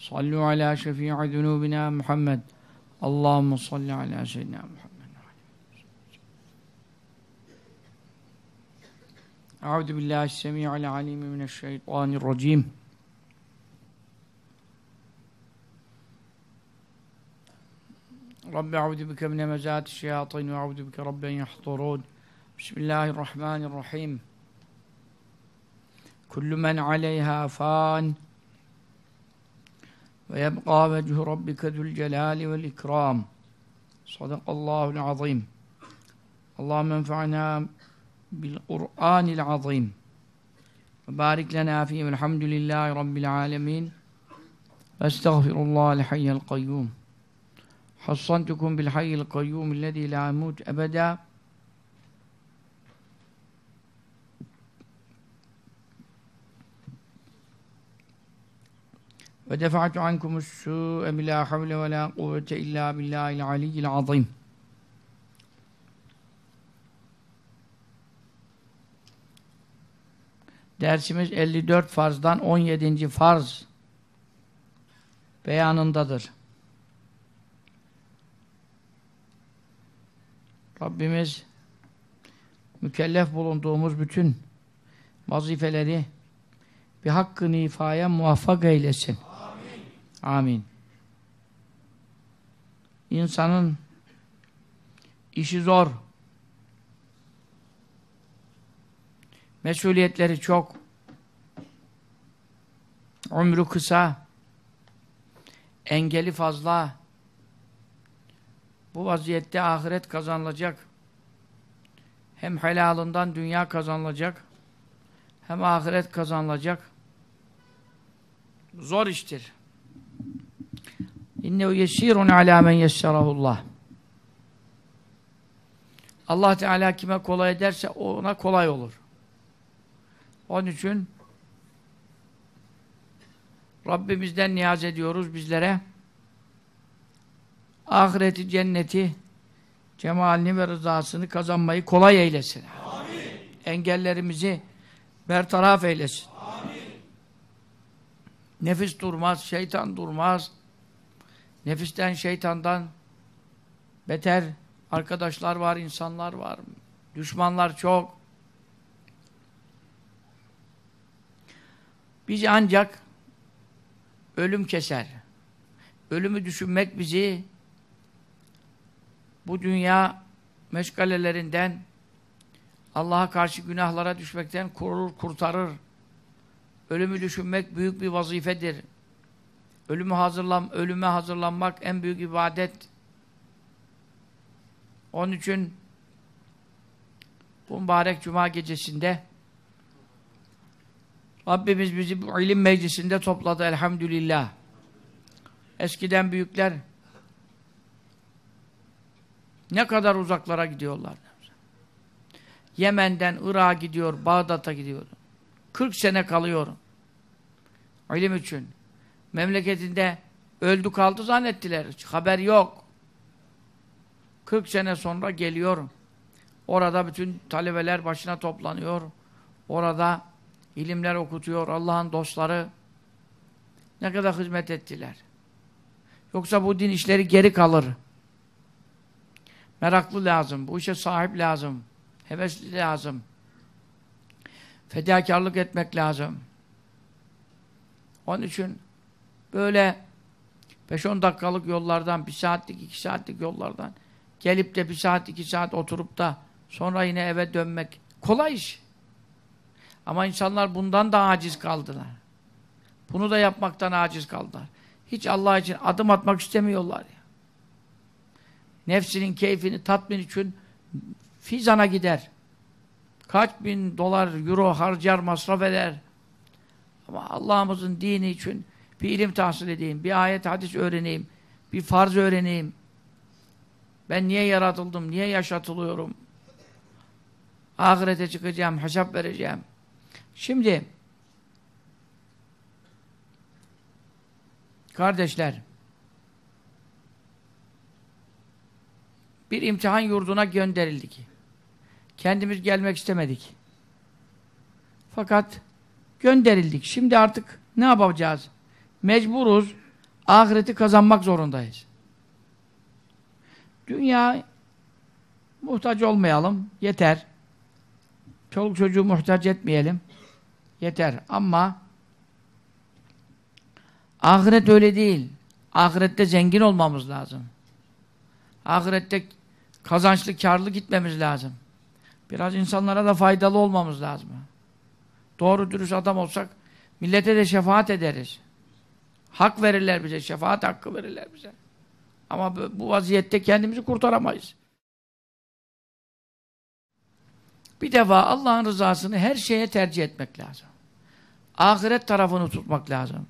صلوا على شفيع ذنوبنا محمد. اللهم صل على سيدنا محمد. أعوذ بالله السميع العليم من الشيطان الرجيم. رب أعوذ بك من مزات الشياطين وأعوذ بك رب أن يحضرون. بسم الله الرحمن الرحيم. كل من عليها فان. ويبقى وجه ربك ذو الجلال والإكرام. صدق الله العظيم. اللهم انفعنا بالقرآن العظيم. وبارك لنا فيه والحمد لله رب العالمين. واستغفر الله الحي القيوم. حصنتكم بالحي القيوم الذي لا يموت أبدا. Ve defa'tu ankumus su'e bila havle ve la kuvvete illa billahil aliyyil azim. Dersimiz 54 farzdan 17. farz beyanındadır. Rabbimiz mükellef bulunduğumuz bütün vazifeleri bir hakkını ifaya muvaffak eylesin. Amin. İnsanın işi zor. Mesuliyetleri çok. Ömrü kısa. Engeli fazla. Bu vaziyette ahiret kazanılacak. Hem helalından dünya kazanılacak. Hem ahiret kazanılacak. Zor iştir. İnnehu yesirun ala men yessarahullah. Allah Teala kime kolay ederse ona kolay olur. Onun için Rabbimizden niyaz ediyoruz bizlere ahireti, cenneti, cemalini ve rızasını kazanmayı kolay eylesin. Amin. Engellerimizi bertaraf eylesin. Amin. Nefis durmaz, şeytan durmaz. Nefisten, şeytandan beter arkadaşlar var, insanlar var. Düşmanlar çok. Bizi ancak ölüm keser. Ölümü düşünmek bizi bu dünya meşgalelerinden Allah'a karşı günahlara düşmekten korur, kurtarır. Ölümü düşünmek büyük bir vazifedir. Ölümü hazırlan, ölüme hazırlanmak en büyük ibadet. Onun için bu mübarek cuma gecesinde Rabbimiz bizi bu ilim meclisinde topladı elhamdülillah. Eskiden büyükler ne kadar uzaklara gidiyorlar. Yemen'den Irak'a gidiyor, Bağdat'a gidiyor. 40 sene kalıyor. İlim için. Memleketinde öldü kaldı zannettiler. haber yok. 40 sene sonra geliyor. Orada bütün talebeler başına toplanıyor. Orada ilimler okutuyor. Allah'ın dostları ne kadar hizmet ettiler. Yoksa bu din işleri geri kalır. Meraklı lazım. Bu işe sahip lazım. Hevesli lazım. Fedakarlık etmek lazım. Onun için böyle 5-10 dakikalık yollardan, bir saatlik, iki saatlik yollardan gelip de bir saat, iki saat oturup da sonra yine eve dönmek kolay iş. Ama insanlar bundan da aciz kaldılar. Bunu da yapmaktan aciz kaldılar. Hiç Allah için adım atmak istemiyorlar ya nefsinin keyfini tatmin için fizana gider. Kaç bin dolar, euro harcar, masraf eder. Ama Allah'ımızın dini için bir ilim tahsil edeyim, bir ayet, hadis öğreneyim. Bir farz öğreneyim. Ben niye yaratıldım? Niye yaşatılıyorum? Ahirete çıkacağım, hesap vereceğim. Şimdi kardeşler bir imtihan yurduna gönderildik. Kendimiz gelmek istemedik. Fakat gönderildik. Şimdi artık ne yapacağız? Mecburuz. Ahireti kazanmak zorundayız. Dünya muhtaç olmayalım. Yeter. Çoluk çocuğu muhtaç etmeyelim. Yeter. Ama ahiret öyle değil. Ahirette zengin olmamız lazım. Ahirette kazançlı, karlı gitmemiz lazım. Biraz insanlara da faydalı olmamız lazım. Doğru dürüst adam olsak millete de şefaat ederiz. Hak verirler bize, şefaat hakkı verirler bize. Ama bu vaziyette kendimizi kurtaramayız. Bir defa Allah'ın rızasını her şeye tercih etmek lazım. Ahiret tarafını tutmak lazım.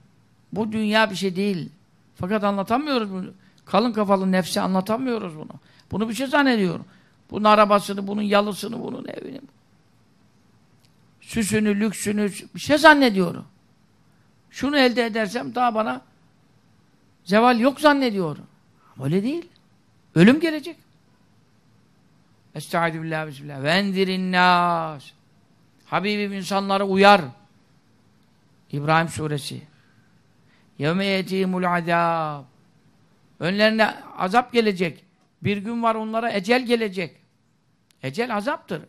Bu dünya bir şey değil. Fakat anlatamıyoruz bunu. Kalın kafalı nefsi anlatamıyoruz bunu. Bunu bir şey zannediyor. Bunun arabasını, bunun yalısını, bunun evini, süsünü, lüksünü bir şey zannediyorum. Şunu elde edersem daha bana zeval yok zannediyorum. Öyle değil. Ölüm gelecek. Estaizu billah bismillah. Ve enzirin nas. Habibim insanlara uyar. İbrahim suresi. Yevme yetimul azab. Önlerine azap gelecek. Bir gün var onlara ecel gelecek. Ecel azaptır.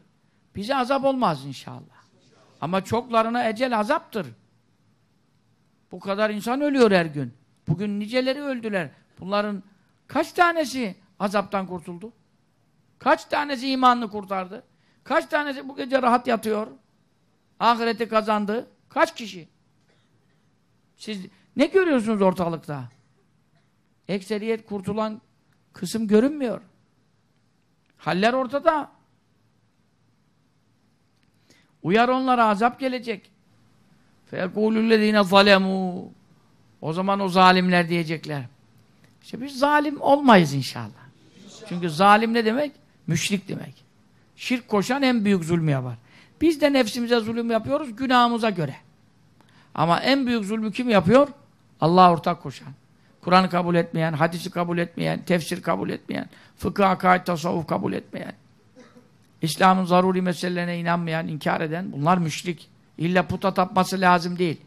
Bize azap olmaz inşallah. Ama çoklarına ecel azaptır. Bu kadar insan ölüyor her gün. Bugün niceleri öldüler. Bunların kaç tanesi azaptan kurtuldu? Kaç tanesi imanını kurtardı? Kaç tanesi bu gece rahat yatıyor? Ahireti kazandı. Kaç kişi? Siz ne görüyorsunuz ortalıkta? Ekseriyet kurtulan kısım görünmüyor. Haller ortada. Uyar onlara azap gelecek. فَيَقُولُ الَّذ۪ينَ ظَلَمُوا O zaman o zalimler diyecekler. İşte biz zalim olmayız inşallah. Çünkü zalim ne demek? Müşrik demek. Şirk koşan en büyük zulmü yapar. Biz de nefsimize zulüm yapıyoruz günahımıza göre. Ama en büyük zulmü kim yapıyor? Allah'a ortak koşan. Kur'an'ı kabul etmeyen, hadisi kabul etmeyen, tefsir kabul etmeyen, fıkıh, akaid, tasavvuf kabul etmeyen, İslam'ın zaruri meselelerine inanmayan, inkar eden, bunlar müşrik. İlla puta tapması lazım değil.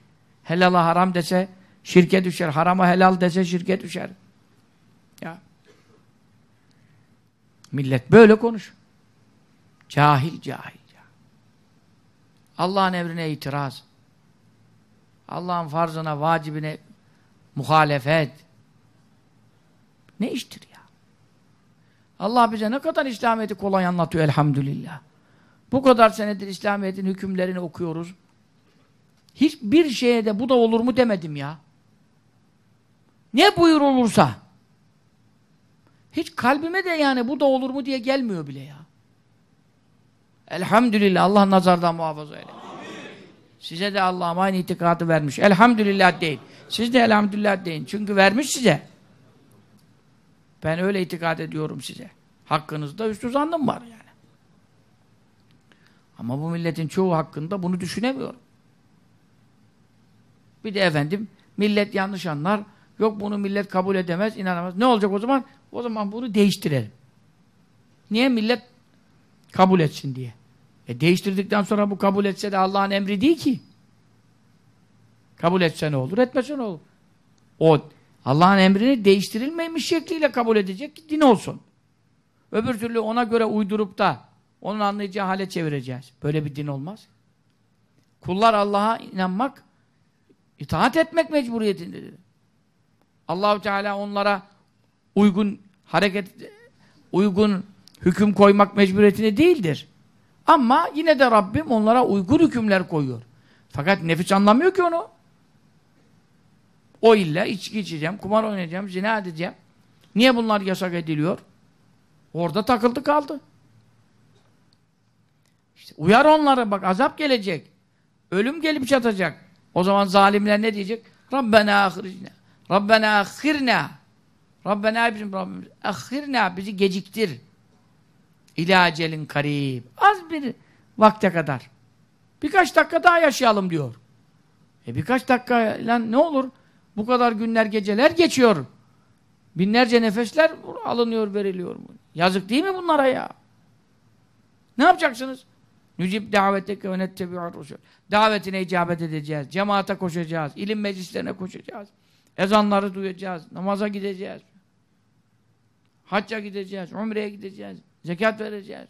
Helala haram dese şirke düşer, harama helal dese şirke düşer. Ya. Millet böyle konuş. Cahil cahil. Allah'ın emrine itiraz. Allah'ın farzına, vacibine muhalefet. Ne iştir ya? Allah bize ne kadar İslamiyet'i kolay anlatıyor elhamdülillah. Bu kadar senedir İslamiyet'in hükümlerini okuyoruz. Hiçbir şeye de bu da olur mu demedim ya. Ne buyur olursa. Hiç kalbime de yani bu da olur mu diye gelmiyor bile ya. Elhamdülillah Allah nazardan muhafaza eyle. Size de Allah'ım aynı itikadı vermiş. Elhamdülillah deyin. Siz de elhamdülillah deyin. Çünkü vermiş size. Ben öyle itikad ediyorum size. Hakkınızda üstü zannım var yani. Ama bu milletin çoğu hakkında bunu düşünemiyorum. Bir de efendim millet yanlış anlar. Yok bunu millet kabul edemez, inanamaz. Ne olacak o zaman? O zaman bunu değiştirelim. Niye? Millet kabul etsin diye. E değiştirdikten sonra bu kabul etse de Allah'ın emri değil ki. Kabul etse ne olur, etmese ne olur. O Allah'ın emrini değiştirilmemiş şekliyle kabul edecek ki din olsun. Öbür türlü ona göre uydurup da onun anlayacağı hale çevireceğiz. Böyle bir din olmaz. Kullar Allah'a inanmak, itaat etmek mecburiyetindedir. Allahu Teala onlara uygun hareket, uygun hüküm koymak mecburiyetinde değildir. Ama yine de Rabbim onlara uygun hükümler koyuyor. Fakat nefis anlamıyor ki onu. O illa içki içeceğim, kumar oynayacağım, zina edeceğim. Niye bunlar yasak ediliyor? Orada takıldı kaldı. İşte uyar onları bak azap gelecek. Ölüm gelip çatacak. O zaman zalimler ne diyecek? Rabbena ahirna. Rabbena ahirna. Rabbena bizim Rabbimiz. Ahirna bizi geciktir. İlâ celin karib. Az bir vakte kadar. Birkaç dakika daha yaşayalım diyor. E birkaç dakika lan ne olur? Bu kadar günler geceler geçiyor. Binlerce nefesler alınıyor veriliyor. Yazık değil mi bunlara ya? Ne yapacaksınız? Nücib daveteke ve nettebi'ur rusul. Davetine icabet edeceğiz. Cemaate koşacağız. ilim meclislerine koşacağız. Ezanları duyacağız. Namaza gideceğiz. Hacca gideceğiz. Umre'ye gideceğiz. Zekat vereceğiz.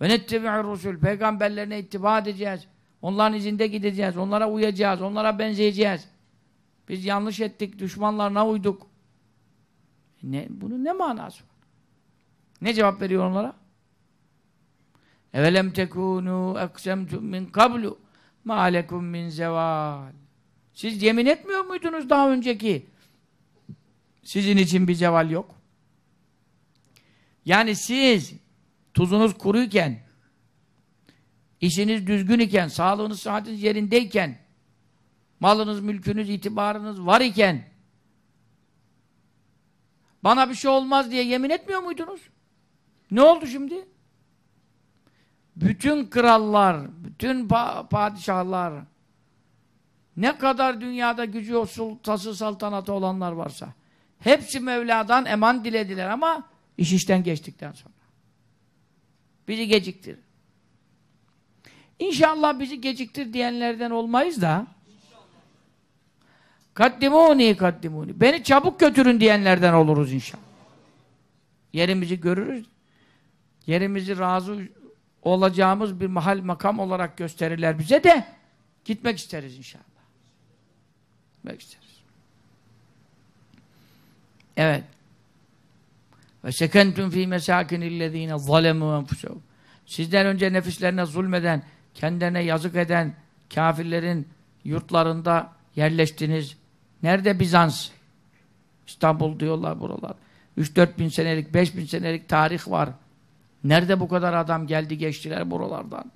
Ve nettebi'ur rusul. Peygamberlerine ittiba edeceğiz. Onların izinde gideceğiz. Onlara uyacağız. Onlara benzeyeceğiz. Biz yanlış ettik. Düşmanlarına uyduk. Ne, bunun ne manası var? Ne cevap veriyor onlara? Evelem tekunu eksemtum min kablu ma alekum min zeval. Siz yemin etmiyor muydunuz daha önceki? Sizin için bir zeval yok. Yani siz tuzunuz kuruyken işiniz düzgün iken, sağlığınız, sıhhatiniz yerindeyken malınız, mülkünüz, itibarınız var iken bana bir şey olmaz diye yemin etmiyor muydunuz? Ne oldu şimdi? Bütün krallar, bütün pa padişahlar, ne kadar dünyada gücü, sultası, saltanatı olanlar varsa, hepsi Mevla'dan eman dilediler ama iş işten geçtikten sonra. Bizi geciktir. İnşallah bizi geciktir diyenlerden olmayız da, kaddimuni kaddimuni, beni çabuk götürün diyenlerden oluruz inşallah. Yerimizi görürüz, yerimizi razı olacağımız bir mahal makam olarak gösterirler bize de gitmek isteriz inşallah. Gitmek isteriz. Evet. Ve sekentum fi mesakinillezine zalemu enfusehum. Sizden önce nefislerine zulmeden, kendilerine yazık eden kafirlerin yurtlarında yerleştiniz. Nerede Bizans? İstanbul diyorlar buralar. 3-4 bin senelik, 5 bin senelik tarih var. Nerede bu kadar adam geldi geçtiler buralardan?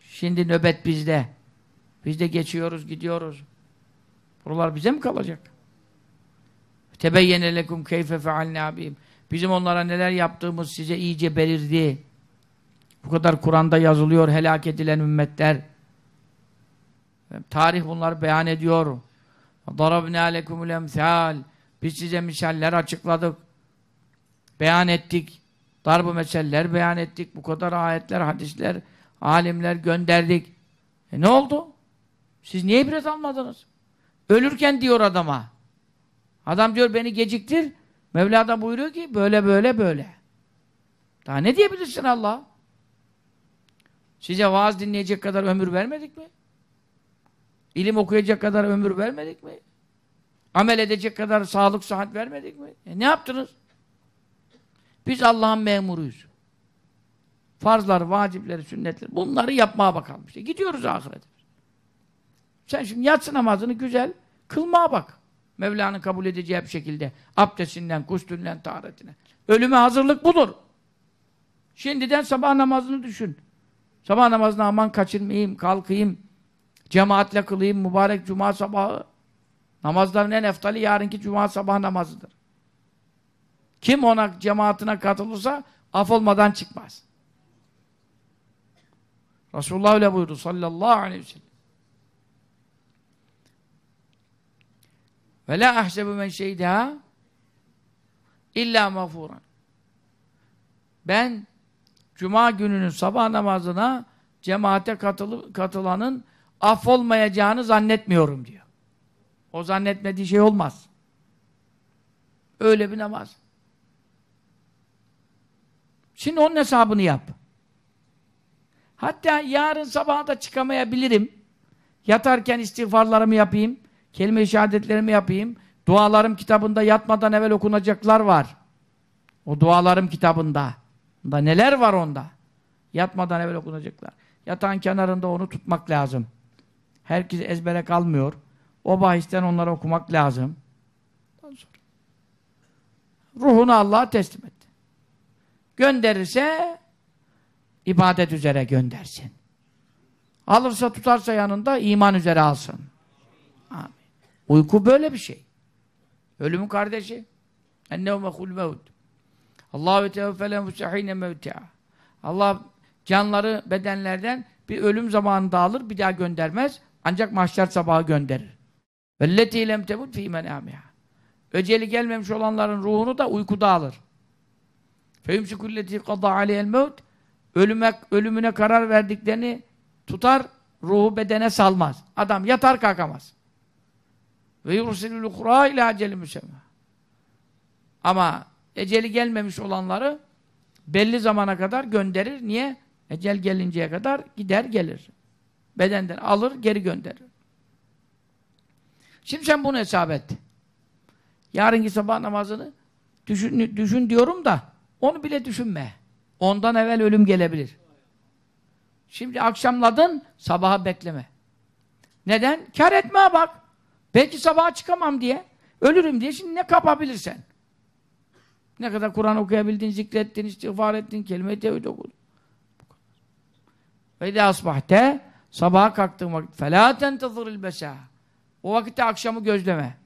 Şimdi nöbet bizde. Biz de geçiyoruz, gidiyoruz. Buralar bize mi kalacak? Tebeyyene lekum keyfe fealne abim. Bizim onlara neler yaptığımız size iyice belirdi. Bu kadar Kur'an'da yazılıyor helak edilen ümmetler. Tarih bunları beyan ediyor. Darabne alekumul emsal. Biz size misaller açıkladık. Beyan ettik. Darbu meseleler beyan ettik. Bu kadar ayetler, hadisler, alimler gönderdik. E ne oldu? Siz niye ibret almadınız? Ölürken diyor adama. Adam diyor beni geciktir. Mevla da buyuruyor ki böyle böyle böyle. Daha ne diyebilirsin Allah? Size vaaz dinleyecek kadar ömür vermedik mi? İlim okuyacak kadar ömür vermedik mi? Amel edecek kadar sağlık, sıhhat vermedik mi? E ne yaptınız? Biz Allah'ın memuruyuz. Farzları, vacipleri, sünnetleri bunları yapmaya bakalım işte. Gidiyoruz ahirete. Sen şimdi yatsı namazını güzel kılmaya bak. Mevla'nın kabul edeceği bir şekilde. Abdestinden, kustünden, taharetine. Ölüme hazırlık budur. Şimdiden sabah namazını düşün. Sabah namazını aman kaçırmayayım, kalkayım, cemaatle kılayım, mübarek cuma sabahı. Namazların en eftali yarınki cuma sabah namazıdır. Kim ona cemaatine katılırsa af olmadan çıkmaz. Resulullah öyle buyurdu sallallahu aleyhi ve sellem. Ve la ahsebu men şeydeha illa mağfuran. Ben Cuma gününün sabah namazına cemaate katılı, katılanın affolmayacağını zannetmiyorum diyor. O zannetmediği şey olmaz. Öyle bir namaz. Şimdi onun hesabını yap. Hatta yarın sabaha da çıkamayabilirim. Yatarken istiğfarlarımı yapayım. Kelime-i şehadetlerimi yapayım. Dualarım kitabında yatmadan evvel okunacaklar var. O dualarım kitabında. Da neler var onda? Yatmadan evvel okunacaklar. Yatağın kenarında onu tutmak lazım. Herkes ezbere kalmıyor. O bahisten onları okumak lazım. Ruhunu Allah'a teslim et. Gönderirse ibadet üzere göndersin. Alırsa tutarsa yanında iman üzere alsın. Amin. Uyku böyle bir şey. Ölümün kardeşi. Ennehu mehul mevt. Allah ve tevfele musahine mevti'a. Allah canları bedenlerden bir ölüm zamanında alır, bir daha göndermez. Ancak mahşer sabahı gönderir. Velleti lem temut fî menâmiha. Öceli gelmemiş olanların ruhunu da uykuda alır. Feyumsikulleti kadâ aleyhel mevt. Ölüme, ölümüne karar verdiklerini tutar, ruhu bedene salmaz. Adam yatar kalkamaz. Ve yursilül ukhra ila aceli müsemma. Ama eceli gelmemiş olanları belli zamana kadar gönderir. Niye? Ecel gelinceye kadar gider gelir. Bedenden alır, geri gönderir. Şimdi sen bunu hesap et. Yarınki sabah namazını düşün, düşün diyorum da onu bile düşünme. Ondan evvel ölüm gelebilir. Şimdi akşamladın, sabaha bekleme. Neden? Kar etme bak. Belki sabaha çıkamam diye. Ölürüm diye şimdi ne kapabilirsen. Ne kadar Kur'an okuyabildin, zikrettin, istiğfar ettin, kelime-i tevhid okudun. Ve de asbahte sabaha kalktığın vakit فَلَا تَنْتَظِرِ الْبَسَى O vakitte akşamı gözleme.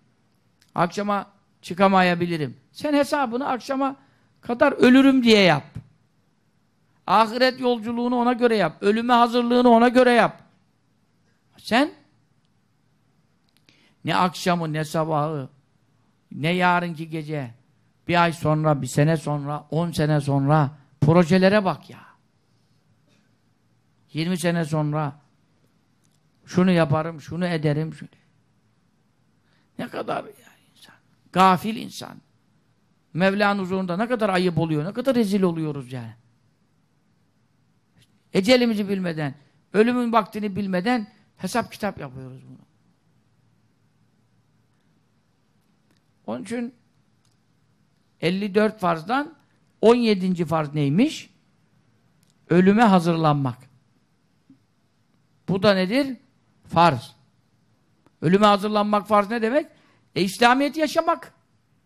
Akşama çıkamayabilirim. Sen hesabını akşama kadar ölürüm diye yap. Ahiret yolculuğunu ona göre yap. Ölüme hazırlığını ona göre yap. Sen ne akşamı ne sabahı ne yarınki gece bir ay sonra, bir sene sonra, on sene sonra projelere bak ya. 20 sene sonra şunu yaparım, şunu ederim. Şunu. Ne kadar ya insan. Gafil insan. Mevla'nın huzurunda ne kadar ayıp oluyor, ne kadar rezil oluyoruz yani. Ecelimizi bilmeden, ölümün vaktini bilmeden hesap kitap yapıyoruz bunu. Onun için 54 farzdan 17. farz neymiş? Ölüme hazırlanmak. Bu da nedir? Farz. Ölüme hazırlanmak farz ne demek? E İslamiyet'i yaşamak.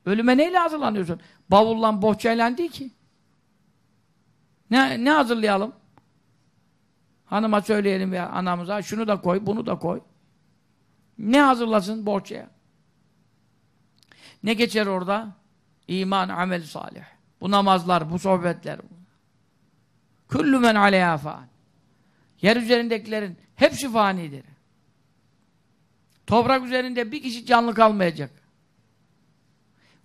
Ölüme neyle hazırlanıyorsun? Bavullan, bohçayla değil ki. Ne, ne hazırlayalım? Hanıma söyleyelim ya anamıza şunu da koy, bunu da koy. Ne hazırlasın bohçaya? Ne geçer orada? İman, amel salih. Bu namazlar, bu sohbetler. Kullu men aleyha fan. Yer üzerindekilerin hepsi fanidir. Toprak üzerinde bir kişi canlı kalmayacak.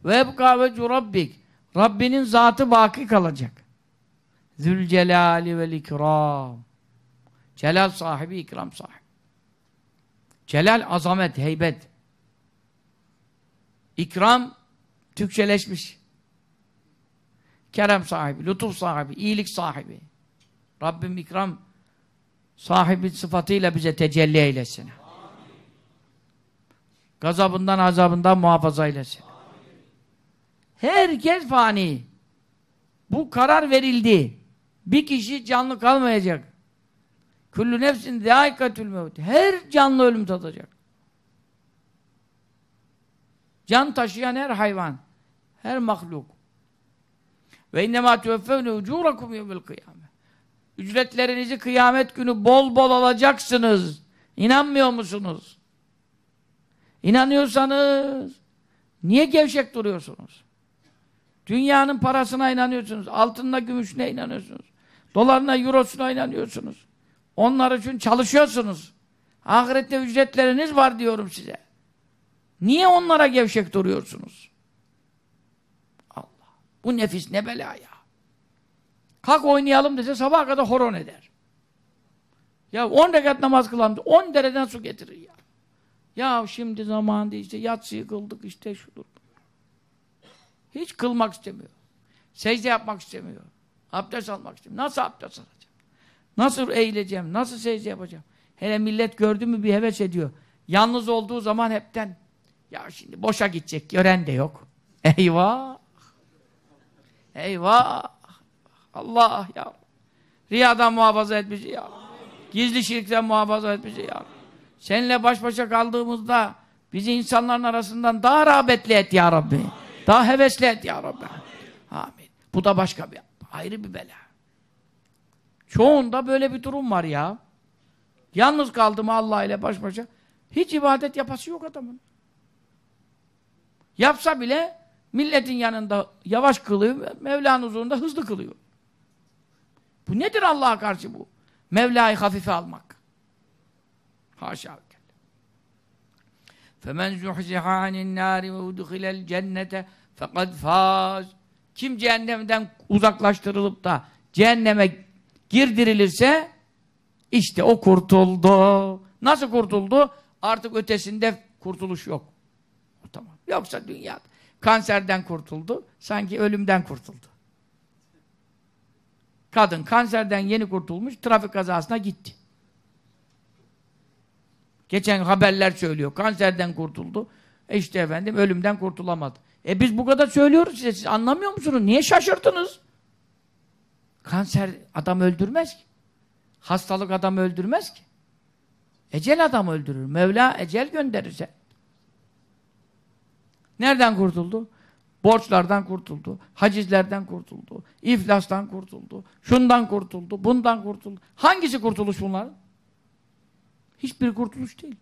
Ve ebka ve rabbik. Rabbinin zatı baki kalacak. Zülcelali vel ikram. Celal sahibi, ikram sahibi. Celal, azamet, heybet. İkram, Türkçeleşmiş. Kerem sahibi, lütuf sahibi, iyilik sahibi. Rabbim ikram sahibi sıfatıyla bize tecelli eylesin. Gazabından, azabından muhafaza eylesin. Herkes fani. Bu karar verildi. Bir kişi canlı kalmayacak. Kullu nefsin zâikatül mevt. Her canlı ölüm tadacak. Can taşıyan her hayvan, her mahluk. Ve innemâ tüveffevne ucûrakum yevmel kıyâme. Ücretlerinizi kıyamet günü bol bol alacaksınız. İnanmıyor musunuz? İnanıyorsanız niye gevşek duruyorsunuz? Dünyanın parasına inanıyorsunuz. Altınına, gümüşüne inanıyorsunuz. Dolarına, eurosuna inanıyorsunuz. Onlar için çalışıyorsunuz. Ahirette ücretleriniz var diyorum size. Niye onlara gevşek duruyorsunuz? Allah. Bu nefis ne bela ya. Kalk oynayalım dese sabaha kadar horon eder. Ya on rekat namaz kılalım. On dereden su getirir ya. Ya şimdi zaman değil işte yatsıyı kıldık işte şudur. Hiç kılmak istemiyor. Secde yapmak istemiyor. Abdest almak istemiyor. Nasıl abdest alacağım? Nasıl eğileceğim? Nasıl secde yapacağım? Hele millet gördü mü bir heves ediyor. Yalnız olduğu zaman hepten ya şimdi boşa gidecek gören de yok. Eyvah! Eyvah! Allah ya! Riyadan muhafaza et bizi ya. Gizli şirkten muhafaza et bizi ya. Seninle baş başa kaldığımızda bizi insanların arasından daha rağbetli et ya Rabbi. Daha hevesli et ya Rabbi. Amin. Bu da başka bir ayrı bir bela. Çoğunda böyle bir durum var ya. Yalnız kaldı mı Allah ile baş başa hiç ibadet yapası yok adamın. Yapsa bile milletin yanında yavaş kılıyor, Mevla'nın huzurunda hızlı kılıyor. Bu nedir Allah'a karşı bu? Mevla'yı hafife almak. Haşa. فَمَنْ زُحْزِحَ عَنِ النَّارِ وَاُدْخِلَ الْجَنَّةَ فَقَدْ فَازِ Kim cehennemden uzaklaştırılıp da cehenneme girdirilirse işte o kurtuldu. Nasıl kurtuldu? Artık ötesinde kurtuluş yok. Tamam. Yoksa dünya kanserden kurtuldu. Sanki ölümden kurtuldu. Kadın kanserden yeni kurtulmuş, trafik kazasına gitti. Geçen haberler söylüyor. Kanserden kurtuldu. E işte efendim ölümden kurtulamadı. E biz bu kadar söylüyoruz size. Siz anlamıyor musunuz? Niye şaşırdınız? Kanser adam öldürmez ki. Hastalık adam öldürmez ki. Ecel adam öldürür. Mevla ecel gönderirse. Nereden kurtuldu? Borçlardan kurtuldu. Hacizlerden kurtuldu. iflastan kurtuldu. Şundan kurtuldu. Bundan kurtuldu. Hangisi kurtuluş bunlar? Hiçbir kurtuluş değil.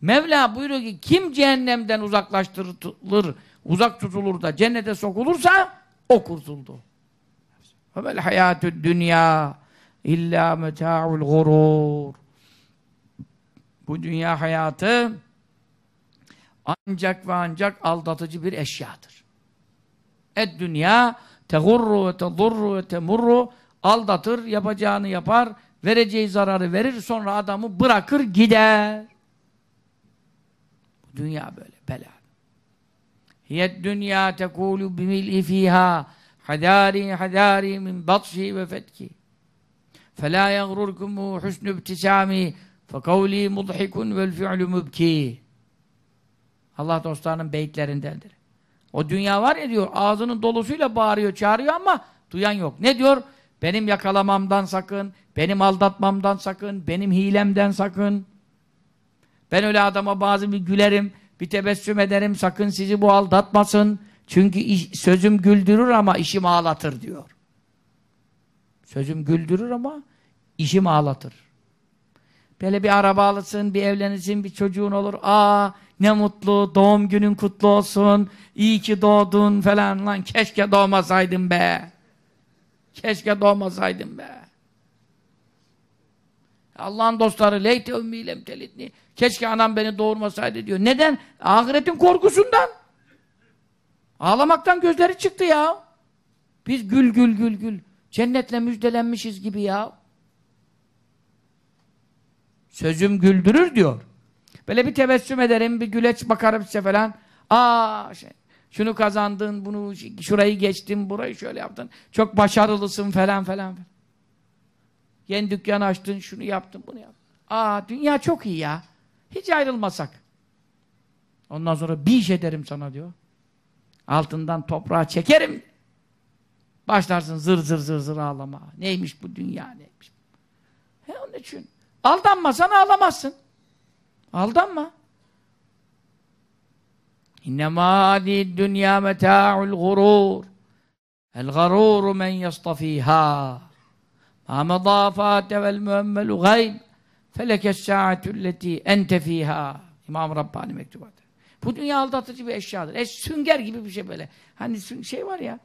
Mevla buyuruyor ki kim cehennemden uzaklaştırılır, uzak tutulur da cennete sokulursa o kurtuldu. Vel hayatü dünya illa meta'ul gurur. Bu dünya hayatı ancak ve ancak aldatıcı bir eşyadır. Et dünya tegurru ve tedurru ve temurru aldatır, yapacağını yapar, vereceği zararı verir sonra adamı bırakır gider. Dünya böyle bela. Hiyed dünya tekulu bimil'i fiha hadari hadari min batşi ve fetki. Fela yeğrurkumu husnü ibtisami fe kavli mudhikun vel fi'lu mübki. Allah dostlarının beyitlerindendir. O dünya var ya diyor ağzının dolusuyla bağırıyor çağırıyor ama duyan yok. Ne diyor? Benim yakalamamdan sakın, benim aldatmamdan sakın, benim hilemden sakın. Ben öyle adama bazı bir gülerim, bir tebessüm ederim, sakın sizi bu aldatmasın. Çünkü iş, sözüm güldürür ama işim ağlatır diyor. Sözüm güldürür ama işim ağlatır. Böyle bir araba alırsın, bir evlenirsin, bir çocuğun olur. Aa ne mutlu, doğum günün kutlu olsun, iyi ki doğdun falan lan. Keşke doğmasaydın be. Keşke doğmasaydın be. Allah'ın dostları leyte ümmilem telitni. Keşke anam beni doğurmasaydı diyor. Neden? Ahiretin korkusundan. Ağlamaktan gözleri çıktı ya. Biz gül gül gül gül. Cennetle müjdelenmişiz gibi ya. Sözüm güldürür diyor. Böyle bir tebessüm ederim, bir güleç bakarım size falan. Aa, şey, şunu kazandın, bunu şurayı geçtin, burayı şöyle yaptın. Çok başarılısın falan falan. Yeni dükkan açtın, şunu yaptın, bunu yaptın. Aa, dünya çok iyi ya. Hiç ayrılmasak. Ondan sonra bir iş ederim sana diyor. Altından toprağa çekerim. Başlarsın zır zır zır zır ağlama. Neymiş bu dünya neymiş. He onun için. Aldanmasan ağlamazsın. Aldanma. İnnemâ hâdî dünya metâ'ul gurûr. El garûru men yastafîhâ. Mâ medâfâte vel müemmelu gayb. Felekes sâ'atülleti ente fîhâ. İmam Rabbani mektubat. Bu dünya aldatıcı bir eşyadır. E, sünger gibi bir şey böyle. Hani şey var ya,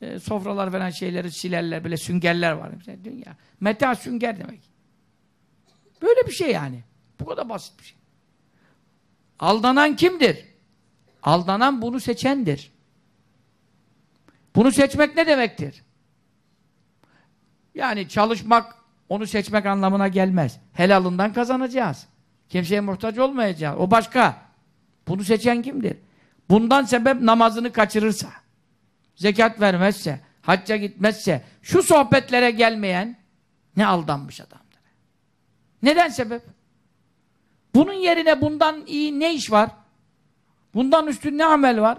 e, sofralar falan şeyleri silerler, böyle süngerler var. Mesela dünya. Meta sünger demek. Böyle bir şey yani. Bu kadar basit bir şey. Aldanan kimdir? Aldanan bunu seçendir. Bunu seçmek ne demektir? Yani çalışmak, onu seçmek anlamına gelmez. Helalından kazanacağız. Kimseye muhtaç olmayacağız. O başka. Bunu seçen kimdir? Bundan sebep namazını kaçırırsa, zekat vermezse, hacca gitmezse, şu sohbetlere gelmeyen ne aldanmış adamdır. Neden sebep? Bunun yerine bundan iyi ne iş var? Bundan üstün ne amel var?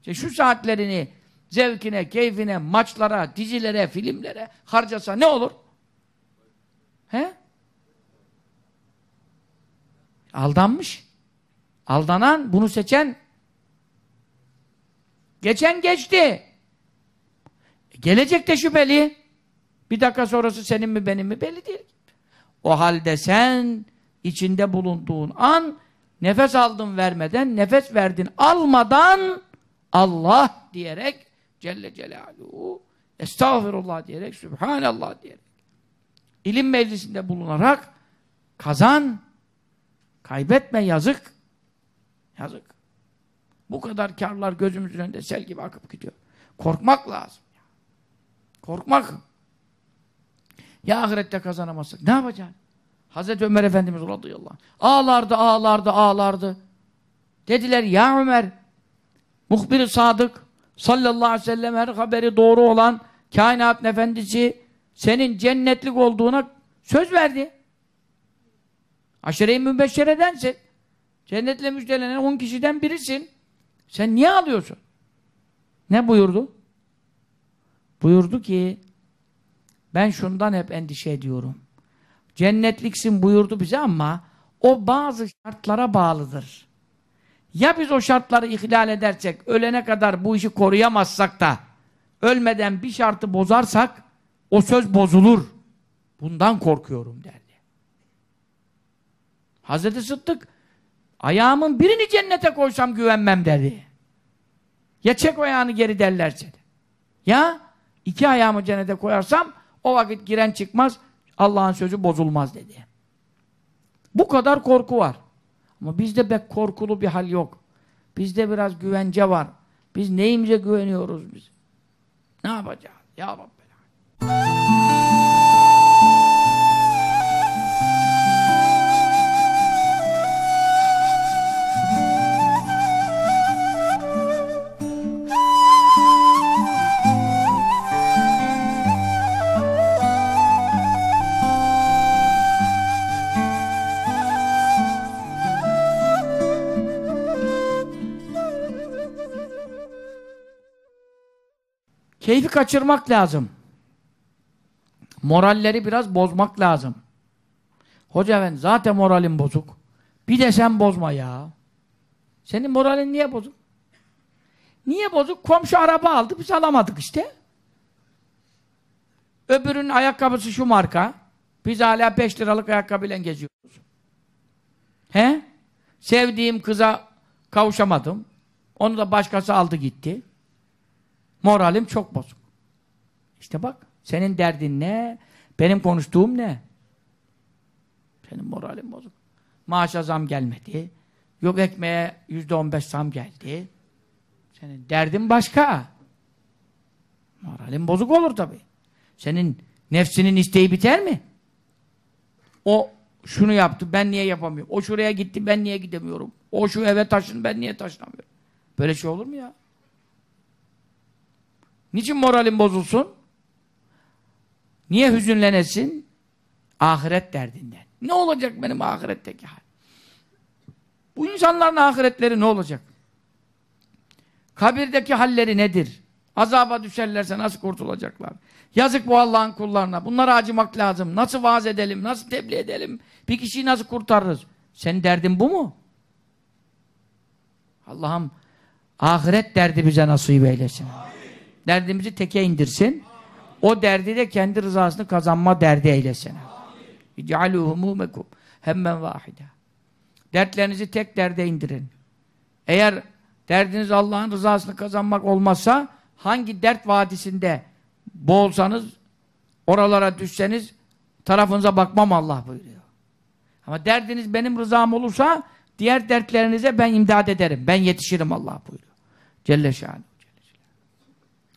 İşte şu saatlerini zevkine, keyfine, maçlara, dizilere, filmlere harcasa ne olur? He? Aldanmış. Aldanan, bunu seçen geçen geçti. Gelecek de şüpheli. Bir dakika sonrası senin mi benim mi belli değil. O halde sen içinde bulunduğun an nefes aldın vermeden, nefes verdin almadan Allah diyerek Celle Celaluhu Estağfirullah diyerek, Sübhanallah diyerek ilim meclisinde bulunarak kazan kaybetme yazık yazık bu kadar karlar gözümüzün önünde sel gibi akıp gidiyor. Korkmak lazım. Korkmak. Ya ahirette kazanamazsak ne yapacağız? Hazreti Ömer Efendimiz radıyallahu anh ağlardı, ağlardı, ağlardı. Dediler ya Ömer muhbir sadık sallallahu aleyhi ve sellem her haberi doğru olan kainat efendisi senin cennetlik olduğuna söz verdi. Aşire-i mübeşşeredensin. Cennetle müjdelenen on kişiden birisin. Sen niye alıyorsun? Ne buyurdu? Buyurdu ki ben şundan hep endişe ediyorum. Cennetliksin buyurdu bize ama o bazı şartlara bağlıdır. Ya biz o şartları ihlal edersek, ölene kadar bu işi koruyamazsak da ölmeden bir şartı bozarsak o söz bozulur. Bundan korkuyorum derdi. Hazreti Sıddık ayağımın birini cennete koysam güvenmem derdi. Ya çek o ayağını geri derlerse de. Ya iki ayağımı cennete koyarsam o vakit giren çıkmaz Allah'ın sözü bozulmaz dedi. Bu kadar korku var. Ama bizde pek korkulu bir hal yok. Bizde biraz güvence var. Biz neyimize güveniyoruz biz? Ne yapacağız? Ya Rabbi. Keyfi kaçırmak lazım. Moralleri biraz bozmak lazım. Hoca ben zaten moralim bozuk. Bir de sen bozma ya. Senin moralin niye bozuk? Niye bozuk? Komşu araba aldı, biz alamadık işte. Öbürünün ayakkabısı şu marka. Biz hala 5 liralık ayakkabıyla geziyoruz. He? Sevdiğim kıza kavuşamadım. Onu da başkası aldı gitti. Moralim çok bozuk. İşte bak, senin derdin ne? Benim konuştuğum ne? Senin moralin bozuk. Maaşa zam gelmedi. Yok ekmeğe yüzde on beş zam geldi. Senin derdin başka. Moralin bozuk olur tabi. Senin nefsinin isteği biter mi? O şunu yaptı, ben niye yapamıyorum? O şuraya gitti, ben niye gidemiyorum? O şu eve taşın, ben niye taşınamıyorum? Böyle şey olur mu ya? Niçin moralin bozulsun? Niye hüzünlenesin? Ahiret derdinden. Ne olacak benim ahiretteki hal? Bu insanların ahiretleri ne olacak? Kabirdeki halleri nedir? Azaba düşerlerse nasıl kurtulacaklar? Yazık bu Allah'ın kullarına. Bunlara acımak lazım. Nasıl vaaz edelim? Nasıl tebliğ edelim? Bir kişiyi nasıl kurtarırız? Senin derdin bu mu? Allah'ım ahiret derdi bize nasip eylesin. Amin. Derdimizi teke indirsin. O derdi de kendi rızasını kazanma derdi eylesin. İc'alû humûmekum hemmen vâhide. Dertlerinizi tek derde indirin. Eğer derdiniz Allah'ın rızasını kazanmak olmazsa hangi dert vadisinde boğulsanız oralara düşseniz tarafınıza bakmam Allah buyuruyor. Ama derdiniz benim rızam olursa diğer dertlerinize ben imdad ederim. Ben yetişirim Allah buyuruyor. Celle şanu.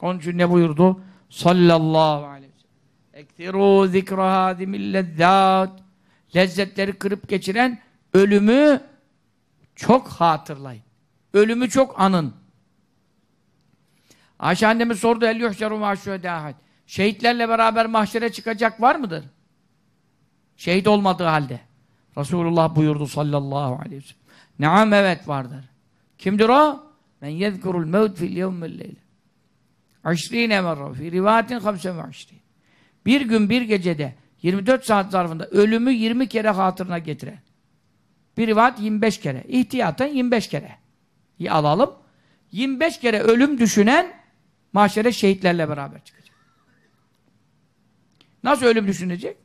Onun için ne buyurdu? Sallallahu aleyhi ve sellem. Ektirû zikra hâzimil lezzât. Lezzetleri kırıp geçiren ölümü çok hatırlayın. Ölümü çok anın. Ayşe annemiz sordu el yuhşeru maşşûdâhad. Şehitlerle beraber mahşere çıkacak var mıdır? Şehit olmadığı halde. Resulullah buyurdu sallallahu aleyhi ve sellem. Naam evet vardır. Kimdir o? Men yezkurul mevt fil yevmil leyle. Aşrine merra. Fi rivayetin hamse ve aşrin. Bir gün bir gecede 24 saat zarfında ölümü 20 kere hatırına getiren. Bir rivayet 25 kere. İhtiyaten 25 kere. İyi alalım. 25 kere ölüm düşünen mahşere şehitlerle beraber çıkacak. Nasıl ölüm düşünecek?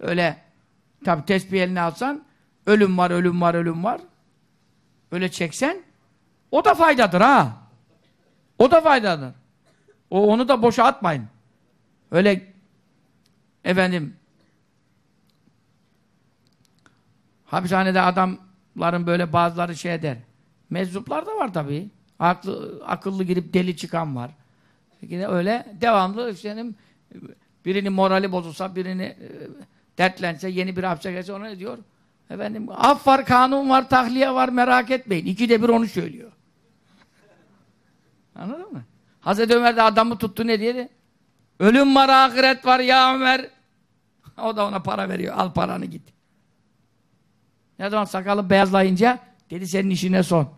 Öyle tabi tesbih eline alsan ölüm var, ölüm var, ölüm var. öyle çeksen o da faydadır ha. O da faydadır. O onu da boşa atmayın. Öyle efendim hapishanede adamların böyle bazıları şey der. Meczuplar da var tabii. Aklı, akıllı girip deli çıkan var. Yine öyle devamlı senin birinin morali bozulsa, birini e, dertlense, yeni bir hapse gelse ona ne diyor? Efendim, af var, kanun var, tahliye var, merak etmeyin. İkide bir onu söylüyor. Anladın mı? Hazreti Ömer de adamı tuttu ne diye Ölüm var, ahiret var ya Ömer. o da ona para veriyor. Al paranı git. Ne zaman sakalı beyazlayınca dedi senin işine son.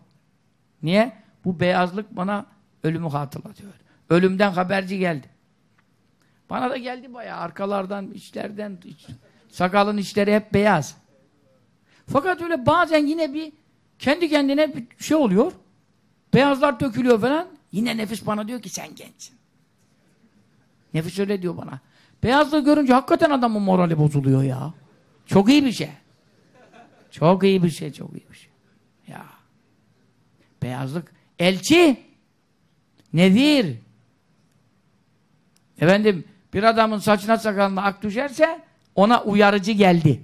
Niye? Bu beyazlık bana ölümü hatırlatıyor. Ölümden haberci geldi. Bana da geldi bayağı arkalardan, içlerden, iç, sakalın içleri hep beyaz. Fakat öyle bazen yine bir kendi kendine bir şey oluyor. Beyazlar dökülüyor falan. Yine nefis bana diyor ki sen gençsin. Nefis öyle diyor bana. Beyazlığı görünce hakikaten adamın morali bozuluyor ya. Çok iyi bir şey. Çok iyi bir şey, çok iyi bir şey. Ya. Beyazlık. Elçi. Nedir? Efendim, bir adamın saçına sakalına ak düşerse ona uyarıcı geldi.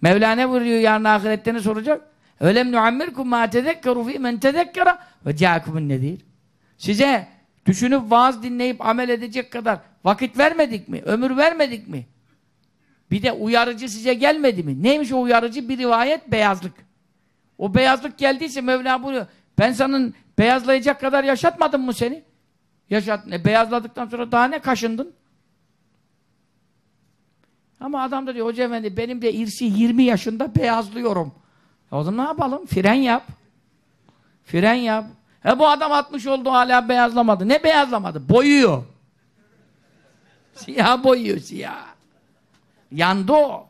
Mevlana buyuruyor yarın ahirette ne soracak? Ölem nuammirkum ma tezekkeru fi men tezekkera ve ca'kumun nedir? Size düşünüp vaaz dinleyip amel edecek kadar vakit vermedik mi? Ömür vermedik mi? Bir de uyarıcı size gelmedi mi? Neymiş o uyarıcı? Bir rivayet beyazlık. O beyazlık geldiyse Mevla buyuruyor. Ben senin beyazlayacak kadar yaşatmadım mı seni? Yaşat, e, beyazladıktan sonra daha ne kaşındın? Ama adam da diyor, hoca efendi benim de irsi 20 yaşında beyazlıyorum. O zaman ne yapalım? Fren yap. Fren yap. E bu adam 60 oldu hala beyazlamadı. Ne beyazlamadı? Boyuyor. Siyah boyuyor siyah. Yandı o.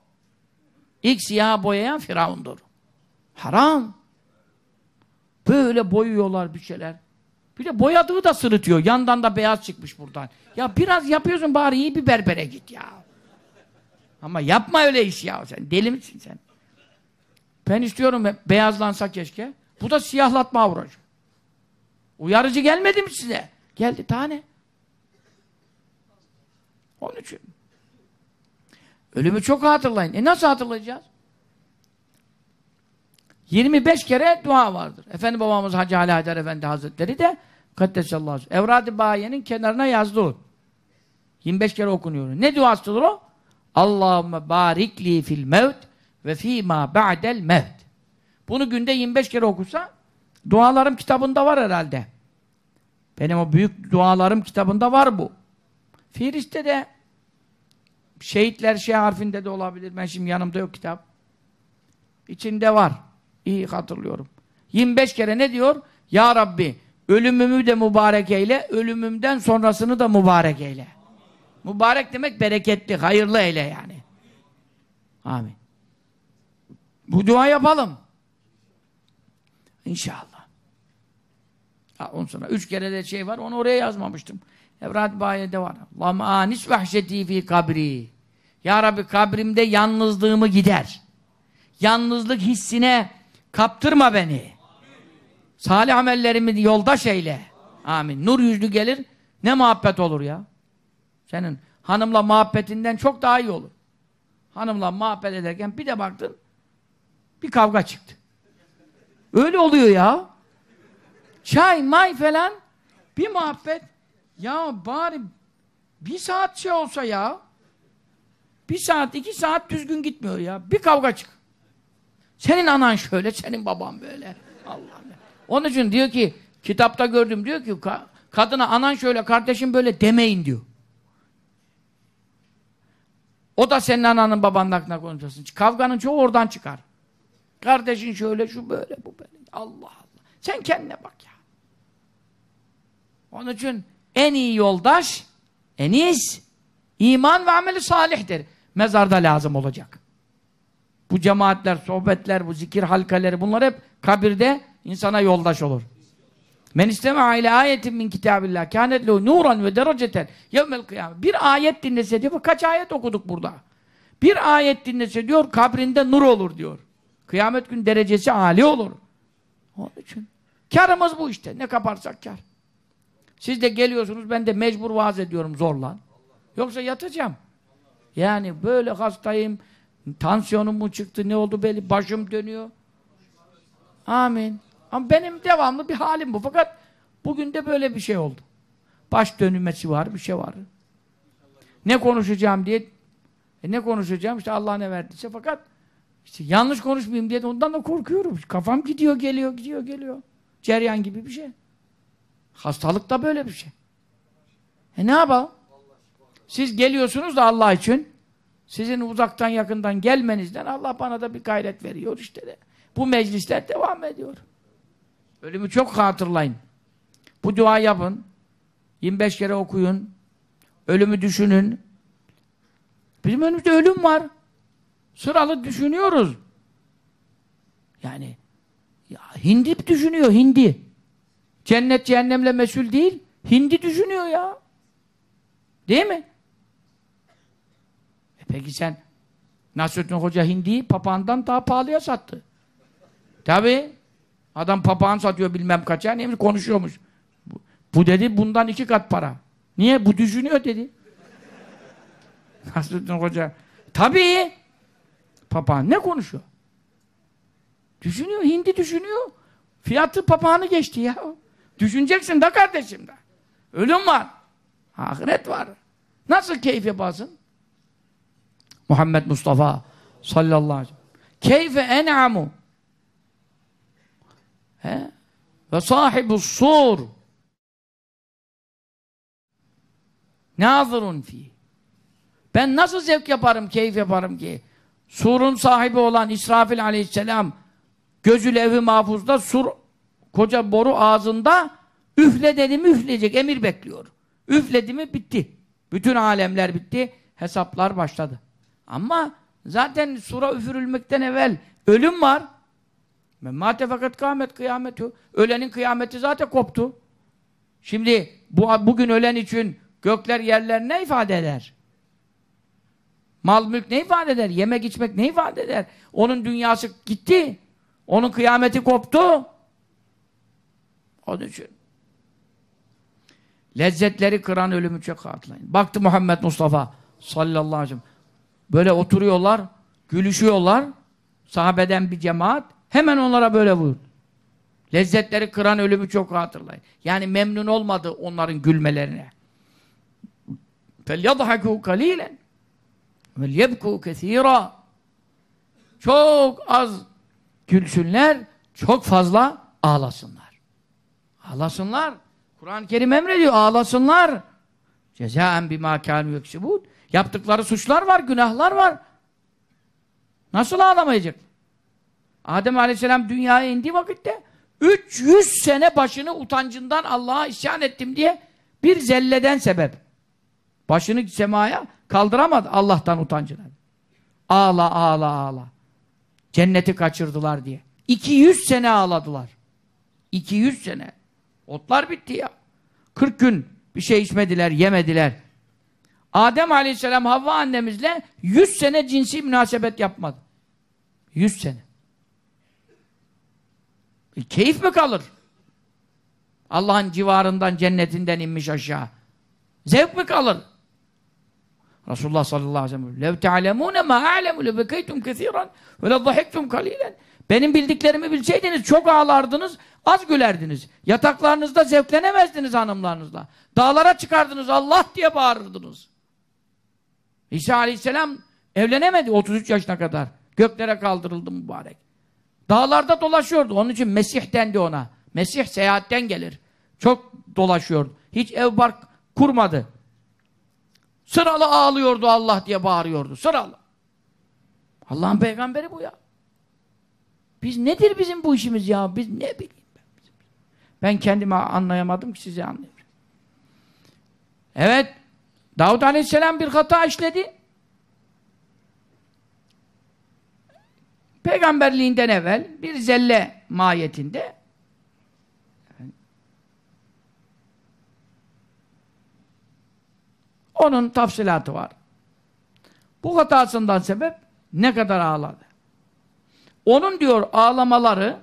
İlk siyah boyayan Firavundur. Haram. Böyle boyuyorlar bir şeyler. Bir de boyadığı da sırıtıyor. Yandan da beyaz çıkmış buradan. Ya biraz yapıyorsun bari iyi bir berbere git ya. Ama yapma öyle iş ya sen. Deli misin sen? Ben istiyorum beyazlansa keşke. Bu da siyahlatma uğraşıyor. Uyarıcı gelmedi mi size? Geldi tane. Onun için. Ölümü çok hatırlayın. E nasıl hatırlayacağız? 25 kere dua vardır. Efendi babamız Hacı Ali Haydar Efendi Hazretleri de Kaddesallahu Evrad-ı Bayiye'nin kenarına yazdı o. 25 kere okunuyor. Ne duasıdır o? Allahümme barikli fil mevt ve fîmâ ba'del mevt. Bunu günde 25 kere okusa dualarım kitabında var herhalde. Benim o büyük dualarım kitabında var bu. Firiste de şehitler şey harfinde de olabilir. Ben şimdi yanımda yok kitap. İçinde var. İyi hatırlıyorum. 25 kere ne diyor? Ya Rabbi ölümümü de mübarek eyle, ölümümden sonrasını da mübarek eyle. Mübarek demek bereketli, hayırlı eyle yani. Amin. Bu dua yapalım. İnşallah. Ha, ondan sonra üç kere de şey var, onu oraya yazmamıştım. Evrat Bayi'de var. Allah'ım anis vahşeti fi kabri. Ya Rabbi kabrimde yalnızlığımı gider. Yalnızlık hissine kaptırma beni. Amin. Salih amellerimi yoldaş eyle. Amin. Nur yüzlü gelir, ne muhabbet olur ya. Senin hanımla muhabbetinden çok daha iyi olur. Hanımla muhabbet ederken bir de baktın, bir kavga çıktı. Öyle oluyor ya. Çay, may falan, bir muhabbet. Ya bari bir saat şey olsa ya. Bir saat, iki saat düzgün gitmiyor ya. Bir kavga çık. Senin anan şöyle, senin baban böyle. Allah'ım. Onun için diyor ki, kitapta gördüm diyor ki, kadına anan şöyle, kardeşim böyle demeyin diyor. O da senin ananın babanın hakkında konuşacaksın. Kavganın çoğu oradan çıkar. Kardeşin şöyle, şu böyle, bu böyle. Allah Allah. Sen kendine bak ya. Onun için en iyi yoldaş, en iyisi, iman ve ameli salihtir. Mezarda lazım olacak. Bu cemaatler, sohbetler, bu zikir halkaları bunlar hep kabirde insana yoldaş olur. Men istema ile ayetin min kitabillah kânet nuran ve dereceten yevmel kıyamet. Bir ayet dinlese diyor. Kaç ayet okuduk burada? Bir ayet dinlese diyor kabrinde nur olur diyor. Kıyamet gün derecesi âli olur. Onun için. Karımız bu işte. Ne kaparsak kar. Siz de geliyorsunuz, ben de mecbur vaaz ediyorum zorla. Yoksa yatacağım. Yani böyle hastayım, tansiyonum mu çıktı, ne oldu belli, başım dönüyor. Amin. Ama benim devamlı bir halim bu. Fakat bugün de böyle bir şey oldu. Baş dönmesi var, bir şey var. Ne konuşacağım diye e ne konuşacağım? İşte Allah ne verdiyse fakat işte yanlış konuşmayayım diye ondan da korkuyorum. Kafam gidiyor, geliyor, gidiyor, geliyor. Ceryan gibi bir şey. Hastalık da böyle bir şey. E ne yapalım? Siz geliyorsunuz da Allah için sizin uzaktan yakından gelmenizden Allah bana da bir gayret veriyor işte de. Bu meclisler devam ediyor. Ölümü çok hatırlayın. Bu dua yapın. 25 kere okuyun. Ölümü düşünün. Bizim önümüzde ölüm var. Sıralı düşünüyoruz. Yani ya hindi düşünüyor, hindi. Cennet cehennemle mesul değil, hindi düşünüyor ya. Değil mi? E peki sen Nasrettin Hoca hindiyi papağandan daha pahalıya sattı. Tabi adam papağan satıyor bilmem kaça, ne konuşuyormuş. Bu, bu dedi bundan iki kat para. Niye? Bu düşünüyor dedi. Nasrettin Hoca. Tabii. Papağan ne konuşuyor? Düşünüyor, hindi düşünüyor. Fiyatı papağanı geçti ya. Düşüneceksin de kardeşim de. Ölüm var. Ahiret var. Nasıl keyif yaparsın? Muhammed Mustafa sallallahu aleyhi ve sellem. Keyfe en'amu He? Ve sahibu sur Nazırun fi. Ben nasıl zevk yaparım, keyif yaparım ki? Surun sahibi olan İsrafil aleyhisselam gözü levh-i mahfuzda sur koca boru ağzında üfle dedi mi üfleyecek, emir bekliyor. Üfledi mi bitti. Bütün alemler bitti, hesaplar başladı. Ama zaten sura üfürülmekten evvel ölüm var. Memmate fakat kıyamet kıyameti. Ölenin kıyameti zaten koptu. Şimdi bu bugün ölen için gökler yerler ne ifade eder? Mal mülk ne ifade eder? Yemek içmek ne ifade eder? Onun dünyası gitti. Onun kıyameti koptu. Onun için. Lezzetleri kıran ölümü çok hatırlayın. Baktı Muhammed Mustafa sallallahu aleyhi ve sellem. Böyle oturuyorlar, gülüşüyorlar. Sahabeden bir cemaat. Hemen onlara böyle vur. Lezzetleri kıran ölümü çok hatırlayın. Yani memnun olmadı onların gülmelerine. فَلْيَضْحَكُوا قَلِيلًا وَلْيَبْكُوا كَثِيرًا Çok az gülsünler, çok fazla ağlasınlar. Ağlasınlar. Kur'an-ı Kerim emrediyor, ağlasınlar. Cezaen bimâ kânû yeksibûn. Yaptıkları suçlar var, günahlar var. Nasıl ağlamayacak? Adem Aleyhisselam dünyaya indiği vakitte 300 sene başını utancından Allah'a isyan ettim diye bir zelleden sebep. Başını semaya kaldıramadı Allah'tan utancına. Ağla ağla ağla. Cenneti kaçırdılar diye. 200 sene ağladılar. 200 sene. Otlar bitti ya. 40 gün bir şey içmediler, yemediler. Adem Aleyhisselam Havva annemizle 100 sene cinsi münasebet yapmadı. 100 sene. E, keyif mi kalır? Allah'ın civarından, cennetinden inmiş aşağı. Zevk mi kalır? Resulullah sallallahu aleyhi ve sellem "Lev te'alemûne mâ a'lemû lebekeytum kesîran ve lezzahiktum kalîlen." Benim bildiklerimi bilseydiniz çok ağlardınız, az gülerdiniz. Yataklarınızda zevklenemezdiniz hanımlarınızla. Dağlara çıkardınız Allah diye bağırırdınız. İsa aleyhisselam evlenemedi 33 yaşına kadar. Göklere kaldırıldı mübarek. Dağlarda dolaşıyordu. Onun için Mesih dendi ona. Mesih seyahatten gelir. Çok dolaşıyordu. Hiç ev bark kurmadı. Sıralı ağlıyordu Allah diye bağırıyordu. Sıralı. Allah'ın peygamberi bu ya. Biz nedir bizim bu işimiz ya? Biz ne bileyim ben. Ben kendimi anlayamadım ki sizi anlıyorum. Evet. Davud Aleyhisselam bir hata işledi. Peygamberliğinden evvel bir zelle mahiyetinde onun tafsilatı var. Bu hatasından sebep ne kadar ağladı. Onun diyor ağlamaları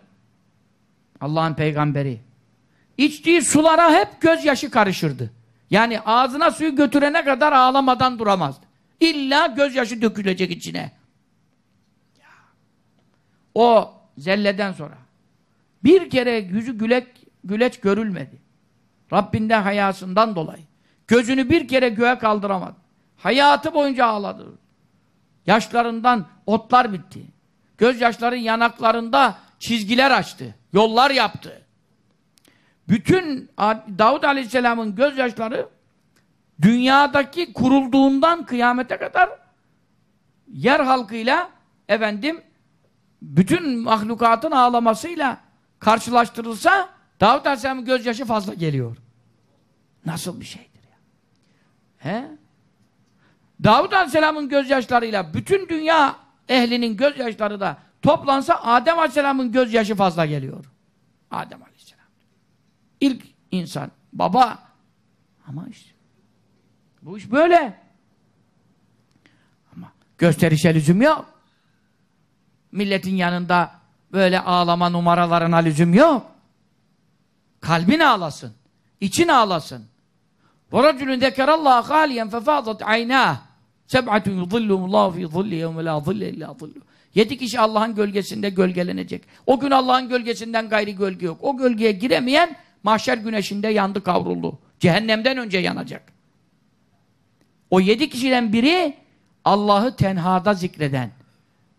Allah'ın peygamberi. İçtiği sulara hep gözyaşı karışırdı. Yani ağzına suyu götürene kadar ağlamadan duramazdı. İlla gözyaşı dökülecek içine. O zelleden sonra bir kere yüzü gülek, güleç görülmedi. Rabbinden hayasından dolayı. Gözünü bir kere göğe kaldıramadı. Hayatı boyunca ağladı. Yaşlarından otlar bitti. Gözyaşları yanaklarında çizgiler açtı. Yollar yaptı. Bütün Davud Aleyhisselam'ın gözyaşları dünyadaki kurulduğundan kıyamete kadar yer halkıyla efendim bütün mahlukatın ağlamasıyla karşılaştırılsa Davud Aleyhisselam'ın gözyaşı fazla geliyor. Nasıl bir ya? He? Davud Aleyhisselam'ın gözyaşlarıyla bütün dünya ehlinin gözyaşları da toplansa Adem Aleyhisselam'ın gözyaşı fazla geliyor. Adem Aleyhisselam. İlk insan, baba. Ama işte bu iş böyle. Ama gösterişe lüzum yok. Milletin yanında böyle ağlama numaralarına lüzum yok. Kalbin ağlasın. için ağlasın. وَرَجُلٌ ذَكَرَ اللّٰهَ خَالِيًا فَفَاضَتْ عَيْنَاهِ سَبْعَةٌ يُظِلُّهُمُ اللّٰهُ فِي ظِلِّ يَوْمَ لَا ظِلَّ اِلَّا ظِلُّ Yedi kişi Allah'ın gölgesinde gölgelenecek. O gün Allah'ın gölgesinden gayri gölge yok. O gölgeye giremeyen mahşer güneşinde yandı kavruldu. Cehennemden önce yanacak. O yedi kişiden biri Allah'ı tenhada zikreden,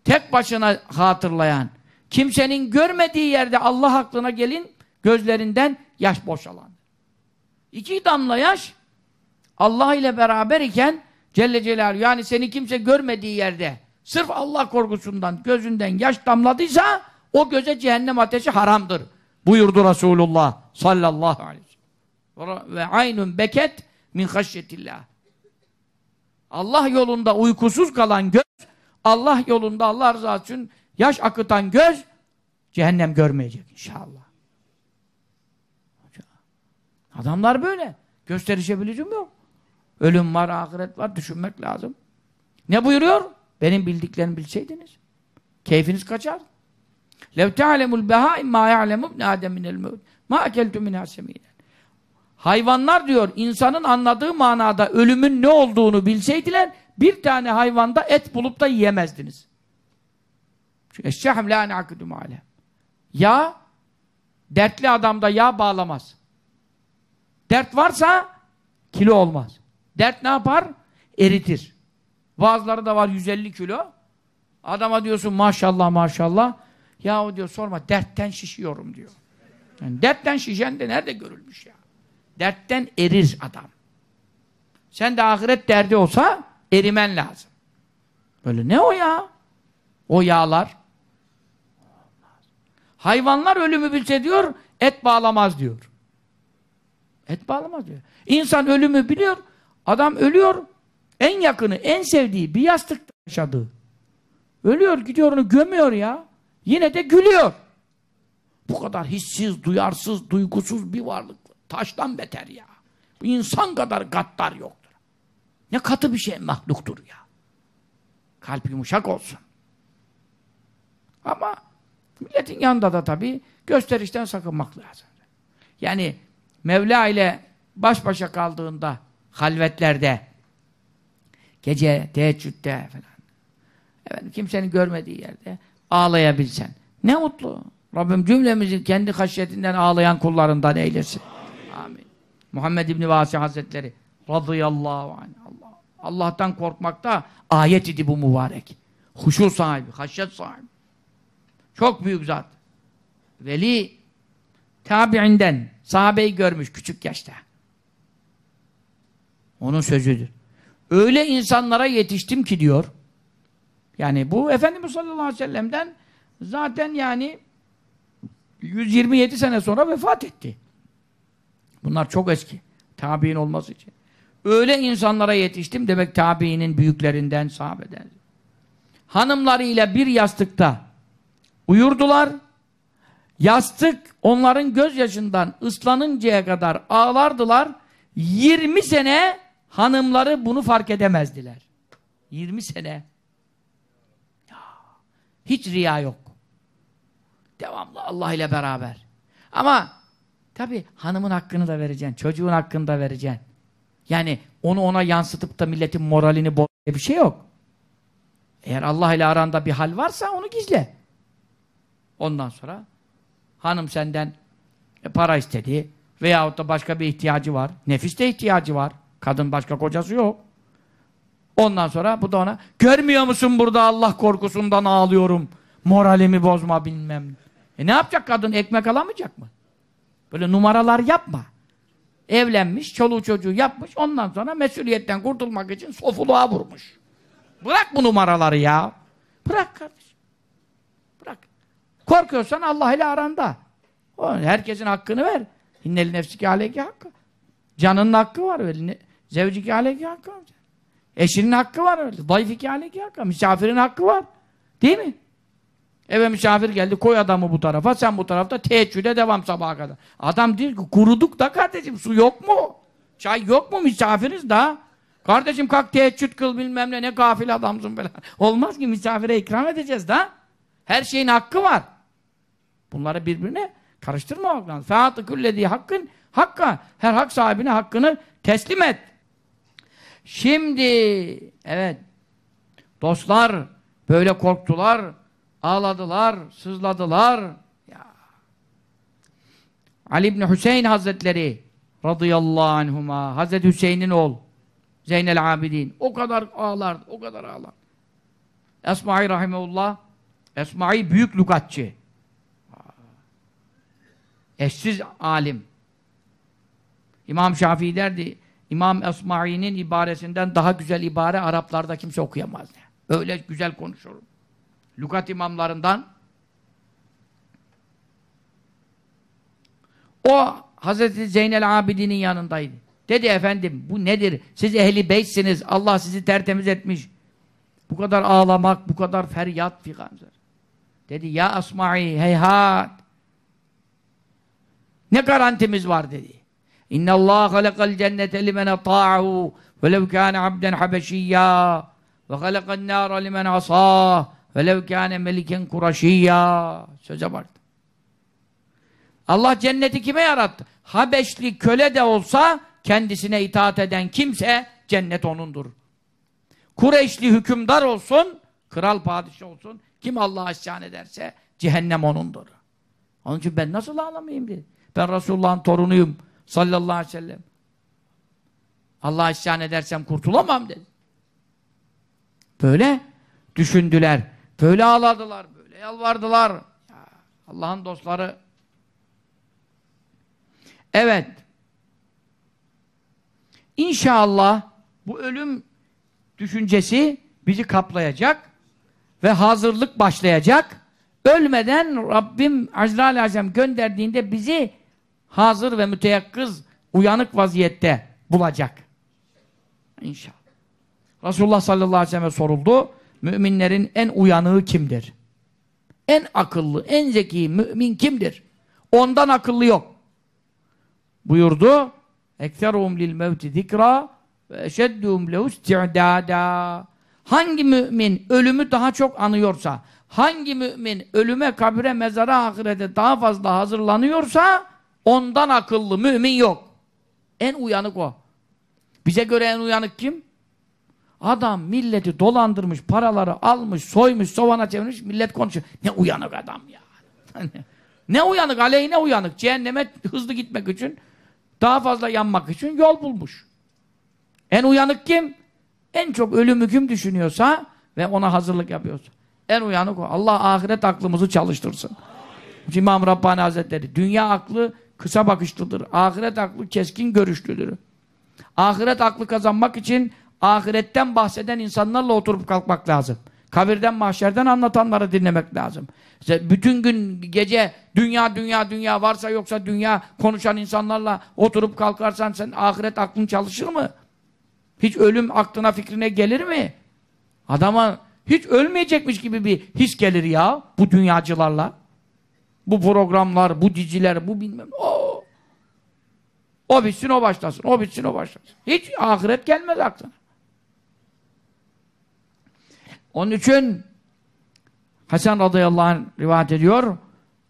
tek başına hatırlayan, kimsenin görmediği yerde Allah aklına gelin, gözlerinden yaş boşalan. İki damla yaş Allah ile beraber iken Celle Celaluhu yani seni kimse görmediği yerde sırf Allah korkusundan gözünden yaş damladıysa o göze cehennem ateşi haramdır. Buyurdu Resulullah sallallahu aleyhi ve sellem. Ve aynun beket min haşyetillah. Allah yolunda uykusuz kalan göz, Allah yolunda Allah rızası için yaş akıtan göz cehennem görmeyecek inşallah. Adamlar böyle. Gösterişe bileceğim yok. Ölüm var, ahiret var, düşünmek lazım. Ne buyuruyor? Benim bildiklerimi bilseydiniz. Keyfiniz kaçar. لَوْ تَعْلَمُ الْبَهَائِمْ مَا يَعْلَمُ ابْنَ آدَمْ مِنَ الْمَوْتِ مَا اَكَلْتُ مِنْهَا سَمِينًا Hayvanlar diyor, insanın anladığı manada ölümün ne olduğunu bilseydiler, bir tane hayvanda et bulup da yiyemezdiniz. Eşşehm la ne'akidum alem. Yağ, dertli adamda yağ bağlamaz. Dert varsa kilo olmaz. Dert ne yapar? Eritir. Bazıları da var 150 kilo. Adama diyorsun maşallah maşallah. Ya o diyor sorma dertten şişiyorum diyor. Yani dertten şişen de nerede görülmüş ya? Dertten erir adam. Sen de ahiret derdi olsa erimen lazım. Böyle ne o ya? O yağlar. Hayvanlar ölümü bilse diyor, et bağlamaz diyor. Et bağlamaz diyor. İnsan ölümü biliyor, adam ölüyor, en yakını, en sevdiği bir yastıkta yaşadığı. Ölüyor, gidiyor onu gömüyor ya. Yine de gülüyor. Bu kadar hissiz, duyarsız, duygusuz bir varlık. Taştan beter ya. İnsan kadar gaddar yoktur. Ne katı bir şey mahluktur ya. Kalp yumuşak olsun. Ama milletin yanında da tabii gösterişten sakınmak lazım. Yani Mevla ile baş başa kaldığında halvetlerde gece teheccüde falan evet, kimsenin görmediği yerde ağlayabilsen ne mutlu. Rabbim cümlemizin kendi haşyetinden ağlayan kullarından eylesin. Amin. Amin. Muhammed İbni Vasi Hazretleri radıyallahu anh. Allah. Allah'tan korkmakta ayet idi bu mübarek. Huşu sahibi, haşyet sahibi. Çok büyük zat. Veli tabiinden sahabeyi görmüş küçük yaşta. Onun sözüdür. Öyle insanlara yetiştim ki diyor. Yani bu Efendimiz sallallahu aleyhi ve sellem'den zaten yani 127 sene sonra vefat etti. Bunlar çok eski. Tabi'in olması için. Öyle insanlara yetiştim demek tabiinin büyüklerinden, sahabeden. Hanımlarıyla bir yastıkta uyurdular. Yastık onların gözyaşından ıslanıncaya kadar ağlardılar. 20 sene hanımları bunu fark edemezdiler. 20 sene. Hiç riya yok. Devamlı Allah ile beraber. Ama tabii hanımın hakkını da vereceksin, çocuğun hakkını da vereceksin. Yani onu ona yansıtıp da milletin moralini boz bir şey yok. Eğer Allah ile aranda bir hal varsa onu gizle. Ondan sonra hanım senden e, para istedi veyahut da başka bir ihtiyacı var. Nefiste ihtiyacı var. Kadın başka kocası yok. Ondan sonra bu da ona görmüyor musun burada Allah korkusundan ağlıyorum. Moralimi bozma bilmem. E ne yapacak kadın? Ekmek alamayacak mı? Böyle numaralar yapma. Evlenmiş, çoluğu çocuğu yapmış. Ondan sonra mesuliyetten kurtulmak için sofuluğa vurmuş. Bırak bu numaraları ya. Bırak kardeşim. Bırak. Korkuyorsan Allah ile aranda. herkesin hakkını ver. İnneli nefsiki aleyki hakkı. Canının hakkı var öyle. Zevciki aleyki hakkı var. Eşinin hakkı var öyle. Dayfiki aleyki hakkı. Misafirin hakkı var. Değil mi? Eve misafir geldi. Koy adamı bu tarafa. Sen bu tarafta teheccüde devam sabaha kadar. Adam diyor ki kuruduk da kardeşim su yok mu? Çay yok mu misafiriz da? Kardeşim kalk teheccüd kıl bilmem ne ne gafil adamsın falan. Olmaz ki misafire ikram edeceğiz da. Her şeyin hakkı var. Bunları birbirine karıştırmamak lazım. Fehatı küllediği hakkın hakka. Her hak sahibine hakkını teslim et. Şimdi evet dostlar böyle korktular, ağladılar, sızladılar. Ya. Ali İbni Hüseyin Hazretleri radıyallahu anhuma Hazreti Hüseyin'in oğul Zeynel Abidin o kadar ağlardı, o kadar ağlar. Esma'i Rahimeullah Esma'i büyük lügatçı. Eşsiz alim. İmam Şafii derdi İmam Esma'i'nin ibaresinden daha güzel ibare Araplarda kimse okuyamaz. Öyle güzel konuşurum. Lukat imamlarından o Hazreti Zeynel Abidin'in yanındaydı. Dedi efendim bu nedir? Siz ehli beysiniz. Allah sizi tertemiz etmiş. Bu kadar ağlamak, bu kadar feryat filan. Dedi ya Asma'i heyhat. Ne garantimiz var dedi. İnna Allah halakal cennete limen ata'ahu velev kâne abden habeşiyya ve halakal nâra limen asâh velev kâne meliken kuraşiyya. Söze bak. Allah cenneti kime yarattı? Habeşli köle de olsa kendisine itaat eden kimse cennet onundur. Kureyşli hükümdar olsun, kral padişah olsun, kim Allah'a isyan ederse cehennem onundur. Onun için ben nasıl ağlamayayım diye. Ben Resulullah'ın torunuyum sallallahu aleyhi ve sellem. Allah'a isyan edersem kurtulamam dedi. Böyle düşündüler. Böyle ağladılar. Böyle yalvardılar. Allah'ın dostları Evet. İnşallah bu ölüm düşüncesi bizi kaplayacak ve hazırlık başlayacak. Ölmeden Rabbim Azrail Aleyhisselam gönderdiğinde bizi hazır ve müteyakkız, uyanık vaziyette bulacak. İnşallah. Resulullah sallallahu aleyhi ve selleme soruldu. Müminlerin en uyanığı kimdir? En akıllı, en zeki mümin kimdir? Ondan akıllı yok. Buyurdu. Ekserum lil mevti zikra ve eşeddum lehu isti'dada. Hangi mümin ölümü daha çok anıyorsa, hangi mümin ölüme, kabre, mezara, ahirete daha fazla hazırlanıyorsa ondan akıllı mümin yok. En uyanık o. Bize göre en uyanık kim? Adam milleti dolandırmış, paraları almış, soymuş, sovana çevirmiş, millet konuşuyor. Ne uyanık adam ya. ne uyanık, aleyhine uyanık. Cehenneme hızlı gitmek için daha fazla yanmak için yol bulmuş. En uyanık kim? En çok ölümü kim düşünüyorsa ve ona hazırlık yapıyorsa. En uyanık o. Allah ahiret aklımızı çalıştırsın. İmam Rabbani Hazretleri, dünya aklı kısa bakışlıdır. Ahiret aklı keskin görüşlüdür. Ahiret aklı kazanmak için ahiretten bahseden insanlarla oturup kalkmak lazım. Kabirden, mahşerden anlatanları dinlemek lazım. İşte bütün gün, gece dünya, dünya, dünya varsa yoksa dünya konuşan insanlarla oturup kalkarsan sen ahiret aklın çalışır mı? Hiç ölüm aklına fikrine gelir mi? Adama hiç ölmeyecekmiş gibi bir his gelir ya bu dünyacılarla. Bu programlar, bu diziler, bu bilmem. O, o bitsin o başlasın, o bitsin o başlasın. Hiç ahiret gelmez aklına. Onun için Hasan radıyallahu anh rivayet ediyor.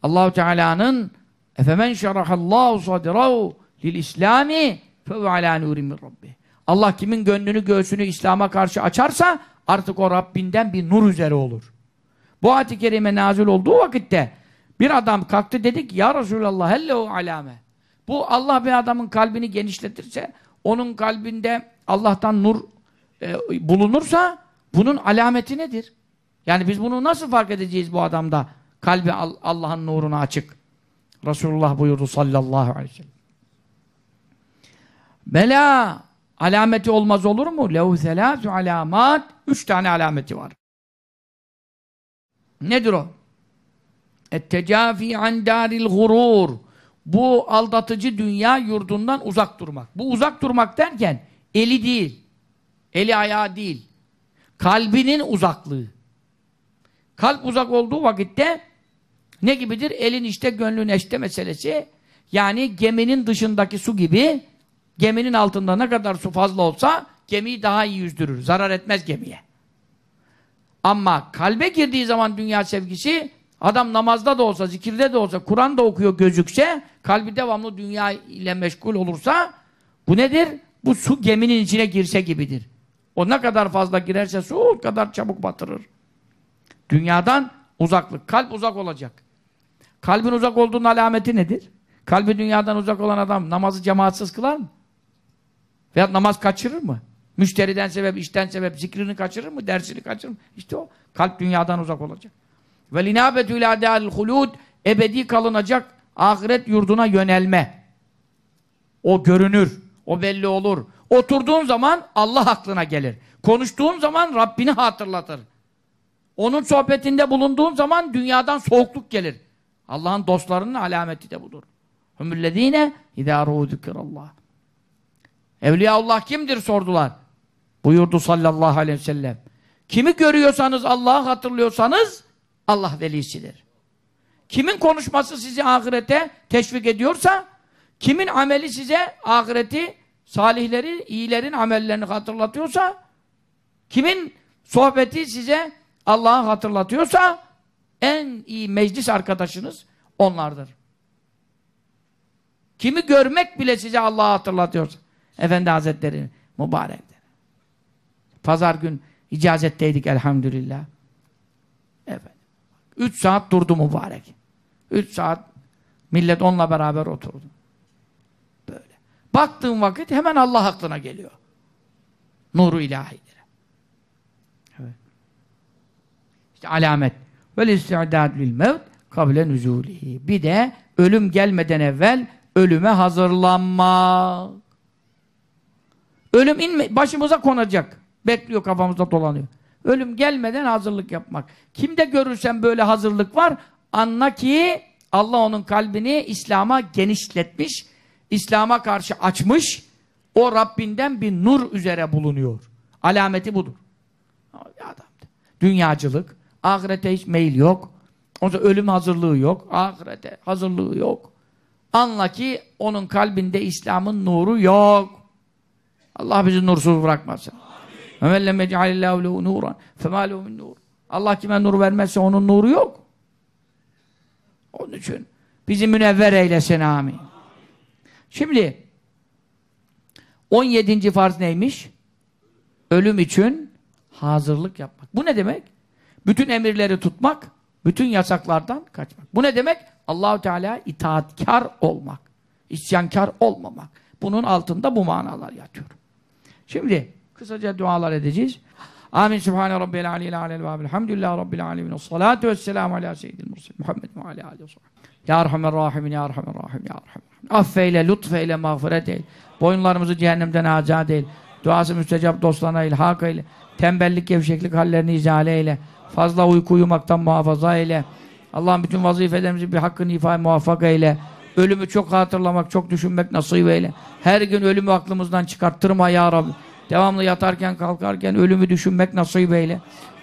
Allahu Teala'nın Efemen şerahallahu sadirahu lil İslami fe ala nurin rabbi. Allah kimin gönlünü göğsünü İslam'a karşı açarsa artık o Rabbinden bir nur üzere olur. Bu ayet-i kerime nazil olduğu vakitte bir adam kalktı dedi ki ya Resulallah hellehu alame. Bu Allah bir adamın kalbini genişletirse onun kalbinde Allah'tan nur e, bulunursa bunun alameti nedir? Yani biz bunu nasıl fark edeceğiz bu adamda? Kalbi Allah'ın nuruna açık. Resulullah buyurdu sallallahu aleyhi ve sellem. Bela alameti olmaz olur mu? Lehu selâsü alamat üç tane alameti var. Nedir o? Ettecafi an daril gurur. Bu aldatıcı dünya yurdundan uzak durmak. Bu uzak durmak derken eli değil. Eli ayağı değil. Kalbinin uzaklığı. Kalp uzak olduğu vakitte ne gibidir? Elin işte gönlün eşte meselesi. Yani geminin dışındaki su gibi geminin altında ne kadar su fazla olsa gemiyi daha iyi yüzdürür. Zarar etmez gemiye. Ama kalbe girdiği zaman dünya sevgisi adam namazda da olsa, zikirde de olsa, Kur'an da okuyor gözükse, kalbi devamlı dünya ile meşgul olursa bu nedir? Bu su geminin içine girse gibidir. O ne kadar fazla girerse su o kadar çabuk batırır. Dünyadan uzaklık. Kalp uzak olacak. Kalbin uzak olduğunun alameti nedir? Kalbi dünyadan uzak olan adam namazı cemaatsiz kılar mı? Veya namaz kaçırır mı? Müşteriden sebep, işten sebep, zikrini kaçırır mı? Dersini kaçırır mı? İşte o. Kalp dünyadan uzak olacak. Ve linâbetü ilâ dâlil ebedi kalınacak ahiret yurduna yönelme. O görünür. O belli olur. Oturduğun zaman Allah aklına gelir. Konuştuğun zaman Rabbini hatırlatır. Onun sohbetinde bulunduğun zaman dünyadan soğukluk gelir. Allah'ın dostlarının alameti de budur. Hümüllezîne idâ rûzükirallah. Evliyaullah kimdir sordular. Buyurdu sallallahu aleyhi ve sellem. Kimi görüyorsanız Allah'ı hatırlıyorsanız Allah velisidir. Kimin konuşması sizi ahirete teşvik ediyorsa kimin ameli size ahireti salihleri, iyilerin amellerini hatırlatıyorsa kimin sohbeti size Allah'ı hatırlatıyorsa en iyi meclis arkadaşınız onlardır. Kimi görmek bile size Allah'ı hatırlatıyorsa Efendi Hazretleri mübarektir. Pazar gün icazetteydik elhamdülillah. Efendim. Üç saat durdu mübarek. Üç saat millet onunla beraber oturdu. Böyle. Baktığım vakit hemen Allah aklına geliyor. Nuru ilahidir. Evet. İşte alamet. Vel isti'dad lil mevt kable nüzulihi. Bir de ölüm gelmeden evvel ölüme hazırlanmak. Ölüm inme, başımıza konacak. Bekliyor kafamızda dolanıyor. Ölüm gelmeden hazırlık yapmak. Kimde görürsen böyle hazırlık var, anla ki Allah onun kalbini İslam'a genişletmiş, İslam'a karşı açmış, o Rabbinden bir nur üzere bulunuyor. Alameti budur. Dünyacılık, ahirete hiç meyil yok. O ölüm hazırlığı yok, ahirete hazırlığı yok. Anla ki onun kalbinde İslam'ın nuru yok. Allah bizi nursuz bırakmasın. وَمَنْ لَمْ يَجْعَلِ اللّٰهُ لَهُ نُورًا فَمَا لَهُ مِنْ نُورٍ Allah kime nur vermezse onun nuru yok. Onun için bizi münevver eylesin amin. Şimdi 17. farz neymiş? Ölüm için hazırlık yapmak. Bu ne demek? Bütün emirleri tutmak, bütün yasaklardan kaçmak. Bu ne demek? Allahu Teala itaatkar olmak, isyankar olmamak. Bunun altında bu manalar yatıyor. Şimdi kısaca dualar edeceğiz. Amin. Sübhane Rabbil Aleyhi Aleyhi ve Elhamdülillah Rabbil Alemin. Salatu vesselamu ala seyyidil mursil. Muhammed ve ala aleyhi Ya Rahman Rahimin, Ya Rahman Rahim, Ya Rahman Affeyle, lütfeyle, mağfiret eyle. Boyunlarımızı cehennemden azat eyle. Duası müstecap dostlarına ilhak eyle. Tembellik, gevşeklik hallerini izale eyle. Fazla uyku uyumaktan muhafaza eyle. Allah'ın bütün vazifelerimizi bir hakkını ifade muvaffak eyle. Ölümü çok hatırlamak, çok düşünmek nasip eyle. Her gün ölümü aklımızdan çıkarttırma ya Rabbi. Devamlı yatarken kalkarken ölümü düşünmek nasip eyle.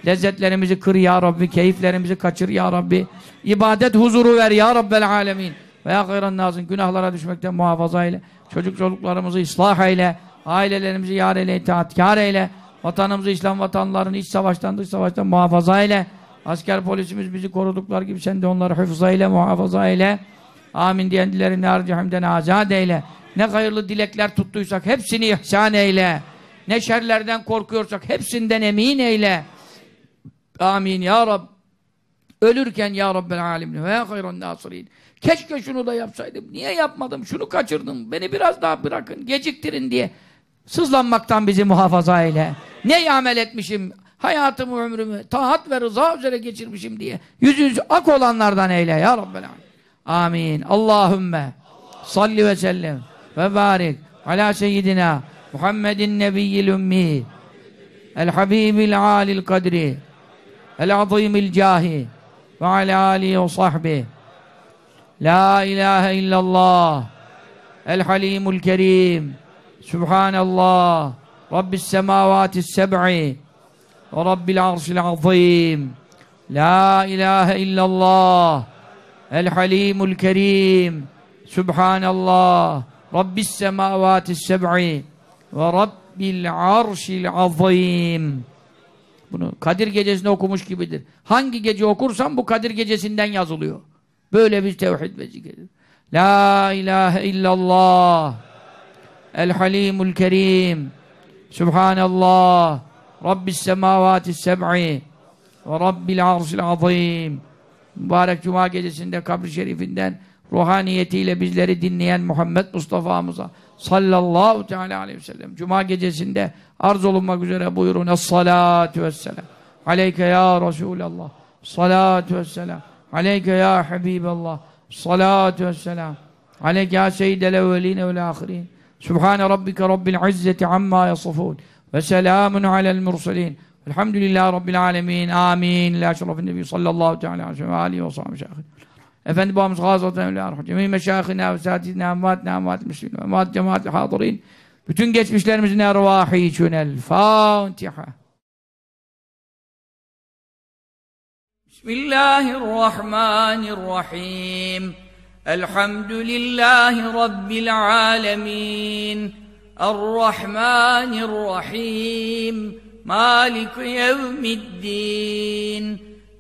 Lezzetlerimizi kır ya Rabbi, keyiflerimizi kaçır ya Rabbi. İbadet huzuru ver ya Rabbel alemin. Ve ya hayran nazın günahlara düşmekten muhafaza eyle. Çocuk çocuklarımızı ıslah eyle. Ailelerimizi yar eyle, itaatkar eyle. Vatanımızı, İslam vatanlarını iç savaştan dış savaştan muhafaza eyle. Asker polisimiz bizi koruduklar gibi sen de onları hıfza eyle, muhafaza eyle. Amin diyen dilerini nar cehennemden azat eyle. Ne hayırlı dilekler tuttuysak hepsini ihsan eyle. Ne şerlerden korkuyorsak hepsinden emin eyle. Amin ya Rab. Ölürken ya Rabbel alemin ve ya hayran nasirin. Keşke şunu da yapsaydım. Niye yapmadım? Şunu kaçırdım. Beni biraz daha bırakın. Geciktirin diye. Sızlanmaktan bizi muhafaza eyle. Ne amel etmişim? Hayatımı, ömrümü taat ve rıza üzere geçirmişim diye. Yüz yüz ak olanlardan eyle ya Rabbel alemin. Amin. Allahümme salli ve sellem ve barik ala seyyidina Muhammedin nebiyyil ümmi el habibil alil kadri el azimil cahi ve ala alihi ve sahbihi. La ilahe illallah el halimul kerim subhanallah rabbis semavatis seb'i ve rabbil arşil azim. La ilahe illallah el halimul kerim subhanallah rabbis semavatis seb'i ve rabbil arşil azim bunu Kadir gecesinde okumuş gibidir. Hangi gece okursam bu Kadir gecesinden yazılıyor. Böyle bir tevhid vecikedir. La ilahe illallah El halimul kerim Subhanallah Rabbis semavatis seb'i ve Rabbil arşil azim Mübarek Cuma gecesinde kabri şerifinden ruhaniyetiyle bizleri dinleyen Muhammed Mustafa'mıza sallallahu teala aleyhi ve sellem. Cuma gecesinde arz olunmak üzere buyurun. Es-salatu vesselam. Aleyke ya Resulallah. Salatu vesselam. Aleyke ya Habiballah. Salatu vesselam. Aleyke ya seyyidel evveline vel ahirin. Subhane rabbike rabbil izzeti amma yasifun. Ve selamun alel mursalin Elhamdülillahi Rabbil alemin. Amin. La şerefin nebi sallallahu teala aleyhi ve sellem. Ve alihi ve sahbihi. Efendi babamız Gazat-ı Evliya Cemî meşâhına ve sâtidina emvâtina emvâtil müslümin emvât cemâtil hâdırîn bütün geçmişlerimizin ervâhi için el Fatiha. Bismillahirrahmanirrahim. Elhamdülillahi Rabbil alemin. Errahmanirrahim. مالك يوم الدين